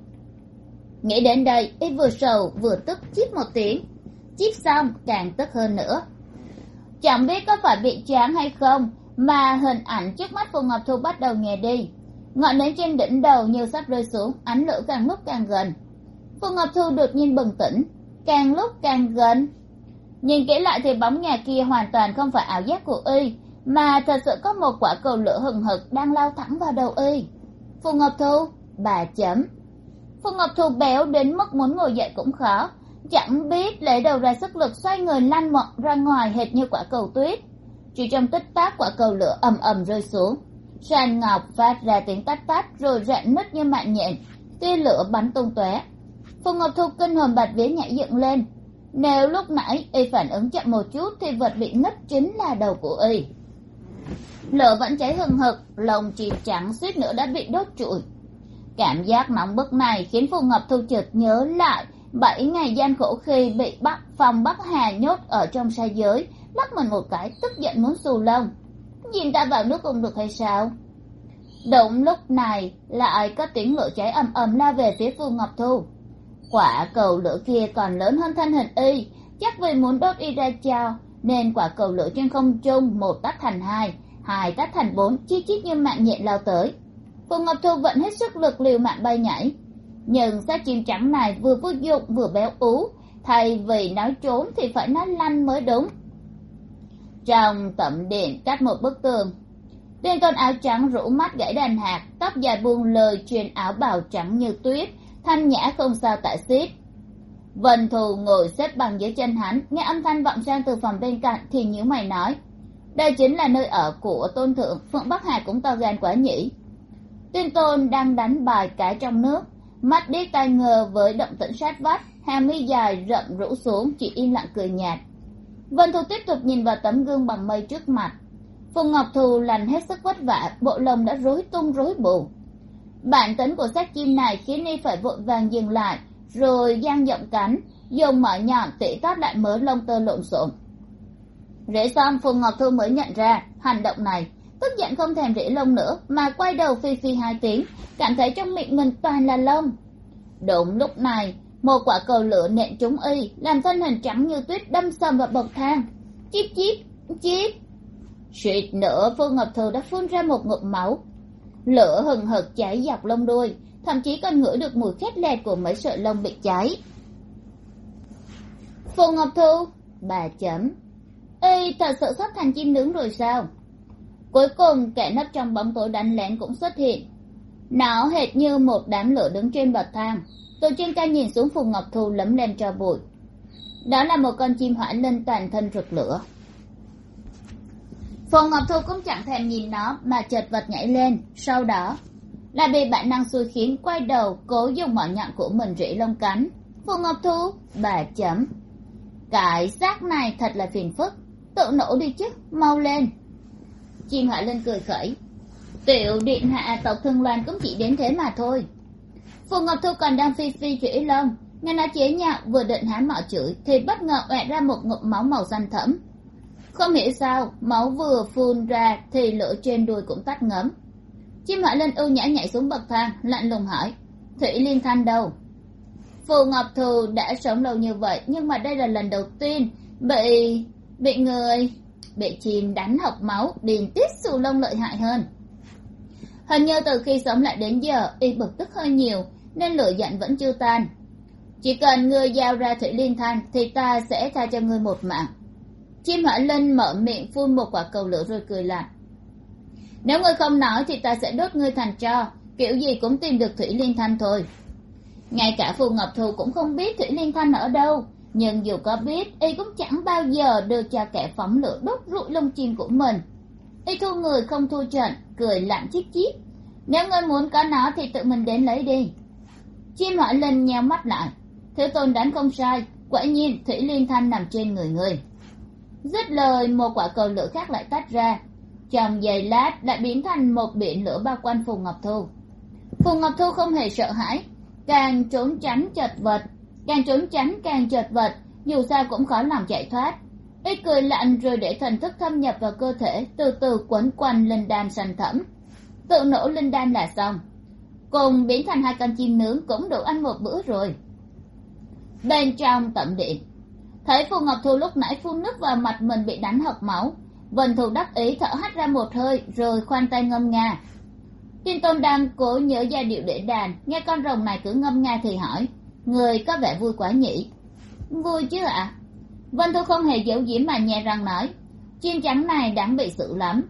Nghĩ đến đây, y vừa sầu, vừa tức chip một tiếng. Chip xong, càng tức hơn nữa. Chẳng biết có phải bị chán hay không, mà hình ảnh trước mắt phù ngọc thu bắt đầu nhè đi ngọn nến trên đỉnh đầu như sắp rơi xuống, ánh lửa càng lúc càng gần. Phù ngọc thu đột nhiên bừng tỉnh, càng lúc càng gần. Nhìn kỹ lại thì bóng nhà kia hoàn toàn không phải ảo giác của y mà thật sự có một quả cầu lửa hừng hực đang lao thẳng vào đầu y phù ngọc thu, bà chấm. Phù ngọc thu béo đến mức muốn ngồi dậy cũng khó. Chẳng biết lấy đầu ra sức lực xoay người lăn mọn ra ngoài hệt như quả cầu tuyết. Chỉ trong tích tắc, quả cầu lửa ầm ầm rơi xuống sàn ngọc phát ra tiếng tách tách rồi rạn nứt như mạng nhện, tia lửa bắn tung tóe. Phù ngọc thu kinh hồn bạch vía nhảy dựng lên. Nếu lúc nãy y phản ứng chậm một chút thì vật bị nứt chính là đầu của y. Lửa vẫn cháy hừng hực lồng chìm trắng suýt nữa đã bị đốt trụi. Cảm giác nóng bức này khiến phù ngọc thu chợt nhớ lại bảy ngày gian khổ khi bị bắc phòng bắc hà nhốt ở trong sa giới, lắc mình một cái, tức giận muốn xù lông nhìn ta vào nước cùng được hay sao? Đúng lúc này lại có tiếng lửa cháy ầm ầm la về phía phương ngọc thu. Quả cầu lửa kia còn lớn hơn thân hình y chắc vì muốn đốt y ra trao, nên quả cầu lửa trên không trung một tắt thành hai hai tắt thành bốn chi chít như mạng nhện lao tới. Phương ngọc thu vẫn hết sức lực liều mạng bay nhảy. Nhưng xác chim trắng này vừa vô dụng vừa béo ú thay vì nói trốn thì phải nói lăn mới đúng trong tẩm điện cách một bức tường. Tên con áo trắng rũ mắt gãy đàn hạt, tóc dài buông lời truyền áo bào trắng như tuyết, thanh nhã không sao tại xít vân thù ngồi xếp bằng dưới chân hắn, nghe âm thanh vọng sang từ phòng bên cạnh thì nhíu mày nói, đây chính là nơi ở của tôn thượng, phượng bắc hà cũng to gan quá nhỉ? Tuyên tôn đang đánh bài cái trong nước, mắt điếc tai ngờ với động tĩnh sát vách, hàm mi dài rậm rũ xuống, chỉ im lặng cười nhạt vân thu tiếp tục nhìn vào tấm gương bằng mây trước mặt. Phùng ngọc thù lành hết sức vất vả, bộ lồng đã rối tung rối bù. Bản tính của xác chim này khiến y phải vội vàng dừng lại, rồi giang rộng cánh dùng mở nhọn tỉ tót lại mớ lông tơ lộn xộn. Rễ xong, phùng ngọc thu mới nhận ra, hành động này, tức giận không thèm rễ lông nữa, mà quay đầu phi phi hai tiếng, cảm thấy trong miệng mình toàn là lông. Đúng lúc này một quả cầu lửa nện trúng y, làm thân hình trắng như tuyết đâm sầm vào bậc thang. Chíp chíp chíp. Suýt nữa, phương ngọc thư đã phun ra một ngụm máu. Lửa hừng hực cháy dọc lông đuôi, thậm chí còn ngửi được mùi khét lẹt của mấy sợi lông bị cháy. Phương ngọc thu bà chấm. Ê, thật sự sắp thành chim nướng rồi sao? Cuối cùng, kẻ nấp trong bóng tối đánh lén cũng xuất hiện. Nó hệt như một đám lửa đứng trên bậc thang từ trên cao nhìn xuống phù ngọc thu lấm lem cho bụi. Đó là một con chim hỏa linh toàn thân rực lửa. Phù ngọc thu cũng chẳng thèm nhìn nó mà chợt vật nhảy lên. Sau đó, là bị bản năng xui khiến quay đầu cố dùng mỏ nhọn của mình rỉ lông cắn phù ngọc thu, bà chấm. Cái xác này thật là phiền phức. Tự nổ đi chứ, mau lên. Chim hỏa linh cười khẩy. Tiểu điện hạ tộc thương loan cũng chỉ đến thế mà thôi phù ngọc thu còn đang phi phi chửi lông. Nghe nói chế nhạo vừa định há mỏ chửi, thì bất ngờ oẹ ra một ngụm máu màu xanh thẫm. Không hiểu sao, máu vừa phun ra, thì lửa trên đùi cũng tắt ngấm. Chim hỏa linh ưu nhã nhảy xuống bậc thang, lạnh lùng hỏi, thủy liên thanh đâu? Phù ngọc thù đã sống lâu như vậy, nhưng mà đây là lần đầu tiên bị bị người, bị chim đánh học máu, điền tiết xù lông lợi hại hơn. Hình như từ khi sống lại đến giờ, y bực tức hơi nhiều nên lửa giận vẫn chưa tan. Chỉ cần ngươi giao ra thủy liên thanh thì ta sẽ tha cho ngươi một mạng. Chim hỏa linh mở miệng phun một quả cầu lửa rồi cười lạnh. Nếu ngươi không nói thì ta sẽ đốt ngươi thành tro, kiểu gì cũng tìm được thủy liên thanh thôi. Ngay cả phù ngọc thù cũng không biết thủy liên thanh ở đâu, nhưng dù có biết, y cũng chẳng bao giờ đưa cho kẻ phóng lửa đốt rụi lông chim của mình. Y thu người không thu trận, cười lạnh chiếc chiếc. nếu ngươi muốn có nó thì tự mình đến lấy đi chim hỏa linh nheo mắt lại. Thiếu tôn đánh không sai, quả nhiên thủy liên thanh nằm trên người người. Dứt lời, một quả cầu lửa khác lại tách ra. Trong giày lát lại biến thành một biển lửa bao quanh phù ngọc thu. Phù ngọc thu không hề sợ hãi, càng trốn tránh chật vật, càng trốn tránh càng chật vật, dù sao cũng khó lòng chạy thoát. Ít cười lạnh rồi để thần thức thâm nhập vào cơ thể, từ từ quấn quanh linh đan sành thẫm tự nổ linh đan là xong cùng biến thành hai con chim nướng cũng đủ ăn một bữa rồi. Bên trong tẩm điện, thấy phù ngọc thu lúc nãy phun nước vào mặt mình bị đánh hộc máu, vân thù đắc ý thở hắt ra một hơi rồi khoan tay ngâm nga. Tiên tôn đang cố nhớ giai điệu để đàn, nghe con rồng này cứ ngâm nga thì hỏi, người có vẻ vui quá nhỉ? Vui chứ ạ. Vân thu không hề giấu giếm mà nhẹ răng nói, chim trắng này đáng bị xử lắm.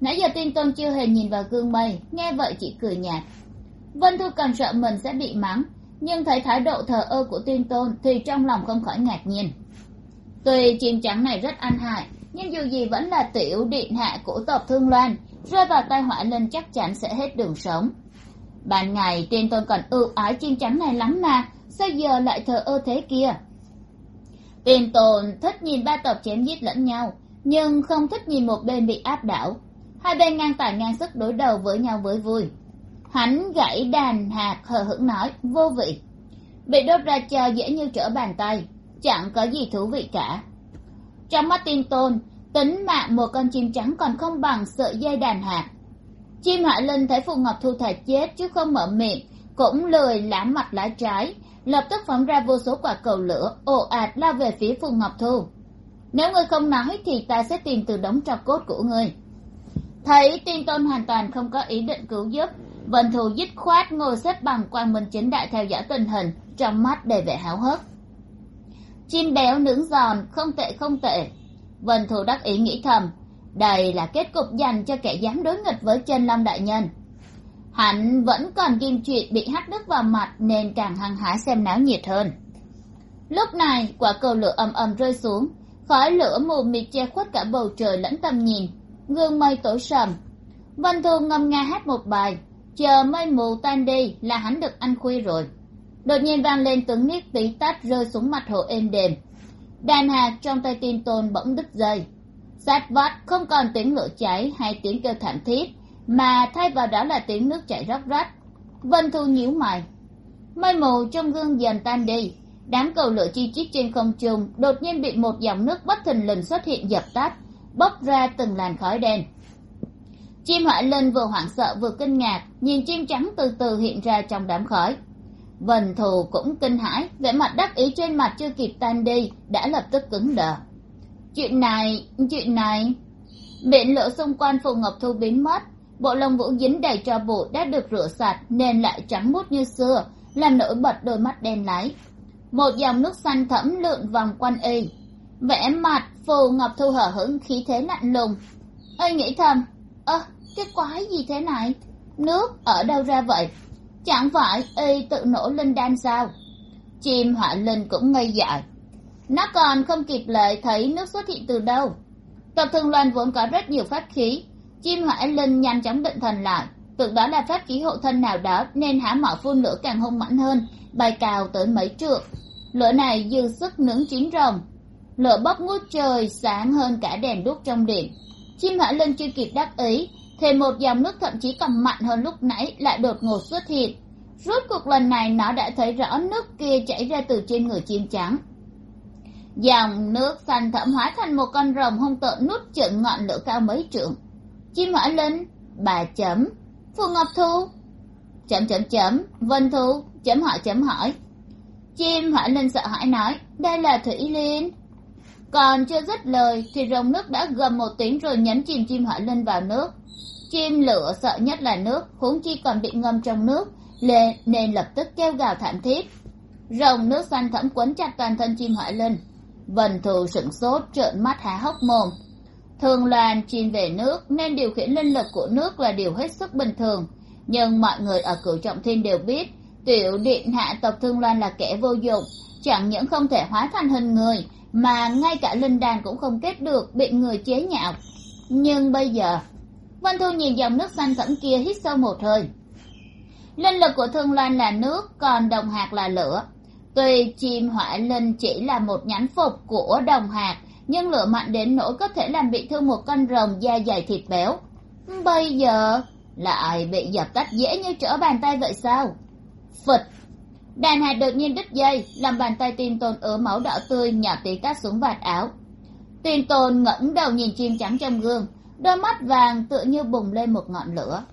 Nãy giờ tiên tôn chưa hề nhìn vào gương mây, nghe vậy chỉ cười nhạt vân thư còn sợ mình sẽ bị mắng, nhưng thấy thái độ thờ ơ của tiên tôn thì trong lòng không khỏi ngạc nhiên. Tuy chim trắng này rất ăn hại, nhưng dù gì vẫn là tiểu điện hạ của tộc thương loan, rơi vào tai họa lên chắc chắn sẽ hết đường sống. Ban ngày tiên tôn còn ưu ái chim trắng này lắm mà, sao giờ lại thờ ơ thế kia? Tiên tôn thích nhìn ba tộc chém giết lẫn nhau, nhưng không thích nhìn một bên bị áp đảo. Hai bên ngang tài ngang sức đối đầu với nhau với vui hắn gãy đàn hạt hờ hững nói, vô vị. Bị đốt ra cho dễ như trở bàn tay, chẳng có gì thú vị cả. Trong mắt tin tôn, tính mạng một con chim trắng còn không bằng sợi dây đàn hạt. Chim hạ linh thấy phù ngọc thu thạch chết chứ không mở miệng, cũng lười lá mặt lá trái, lập tức phóng ra vô số quả cầu lửa, ồ ạt lao về phía phù ngọc thu. Nếu ngươi không nói thì ta sẽ tìm từ đống tro cốt của ngươi. Thấy tiên tôn hoàn toàn không có ý định cứu giúp vân thù dứt khoát ngồi xếp bằng quan minh chính đại theo dõi tình hình, trong mắt đầy vẻ háo hức. Chim béo nướng giòn, không tệ không tệ. Vân thù đắc ý nghĩ thầm, đây là kết cục dành cho kẻ dám đối nghịch với chân long đại nhân. Hắn vẫn còn kim chuyện bị hắt nước vào mặt nên càng hăng hái xem náo nhiệt hơn. Lúc này, quả cầu lửa ầm ầm rơi xuống, khói lửa mù mịt che khuất cả bầu trời lẫn tầm nhìn, gương mây tối sầm. Vân thu ngâm nga hát một bài chờ mây mù tan đi là hắn được ăn khuya rồi. Đột nhiên vang lên tiếng niết tí tách rơi xuống mặt hồ êm đềm. Đàn hạt trong tay tin tôn bỗng đứt dây. Sát vắt không còn tiếng lửa cháy hay tiếng kêu thảm thiết, mà thay vào đó là tiếng nước chảy róc rách. Vân thu nhíu mày. Mây mù trong gương dần tan đi. Đám cầu lửa chi chít trên không trung đột nhiên bị một dòng nước bất thình lình xuất hiện dập tắt, bốc ra từng làn khói đen chim hỏa linh vừa hoảng sợ, vừa kinh ngạc, nhìn chim trắng từ từ hiện ra trong đám khói. Vần thù cũng kinh hãi, vẻ mặt đắc ý trên mặt chưa kịp tan đi, đã lập tức cứng đờ. Chuyện này chuyện này. Biển lửa xung quanh phù ngọc thu biến mất, bộ lông vũ dính đầy tro bụi đã được rửa sạch nên lại trắng mút như xưa, làm nổi bật đôi mắt đen láy. Một dòng nước xanh thẫm lượn vòng quanh y. Vẻ mặt phù ngọc thu hở hững, khí thế lạnh lùng. Ơi nghĩ thầm, ơ cái quái gì thế này? Nước ở đâu ra vậy? Chẳng phải y tự nổ linh đan sao? Chim họa linh cũng ngây dại. Nó còn không kịp lệ thấy nước xuất hiện từ đâu. Tộc thường loan vốn có rất nhiều pháp khí. Chim họa linh nhanh chóng định thần lại. Tưởng đó là pháp khí hộ thân nào đó, nên há mỏ phun lửa càng hung mãnh hơn, bay cào tới mấy trượng. Lửa này dư sức nướng chín rồng. Lửa bốc ngút trời sáng hơn cả đèn đuốc trong điện. Chim hỏa linh chưa kịp đáp ý thì một dòng nước thậm chí còn mạnh hơn lúc nãy lại đột ngột xuất hiện. Rốt cuộc lần này nó đã thấy rõ nước kia chảy ra từ trên người chim trắng. Dòng nước xanh thẫm hóa thành một con rồng hung tợn nút chừng ngọn lửa cao mấy trượng. Chim hỏa linh, bà chấm, phù ngọc thu, chấm chấm chấm, vân thu, chấm hỏi chấm hỏi. Chim hỏa linh sợ hãi nói, đây là thủy liên còn chưa dứt lời thì rồng nước đã gầm một tiếng rồi nhấn chìm chim hỏa linh vào nước chim lửa sợ nhất là nước, huống chi còn bị ngâm trong nước nên lập tức kêu gào thảm thiết. Rồng nước xanh thẫm quấn chặt toàn thân chim hỏa linh. Vần thù sửng sốt, trợn mắt há hốc mồm. Thường loan chìm về nước, nên điều khiển linh lực của nước là điều hết sức bình thường. Nhưng mọi người ở cửu trọng thiên đều biết, tiểu điện hạ tộc thương loan là kẻ vô dụng, chẳng những không thể hóa thành hình người, mà ngay cả linh đàn cũng không kết được, bị người chế nhạo. Nhưng bây giờ vân thu nhìn dòng nước xanh thẫm kia hít sâu một hơi. Linh lực của thương loan là nước, còn đồng hạt là lửa. Tuy chim hỏa linh chỉ là một nhánh phục của đồng hạt, nhưng lửa mạnh đến nỗi có thể làm bị thương một con rồng da dày thịt béo. Bây giờ, lại bị dập tắt dễ như trở bàn tay vậy sao? Phịch! Đàn hạt đột nhiên đứt dây làm bàn tay tin tôn ứa máu đỏ tươi nhỏ tí tát xuống vạt áo. Tin tôn ngẩng đầu nhìn chim trắng trong gương đôi mắt vàng tựa như bùng lên một ngọn lửa.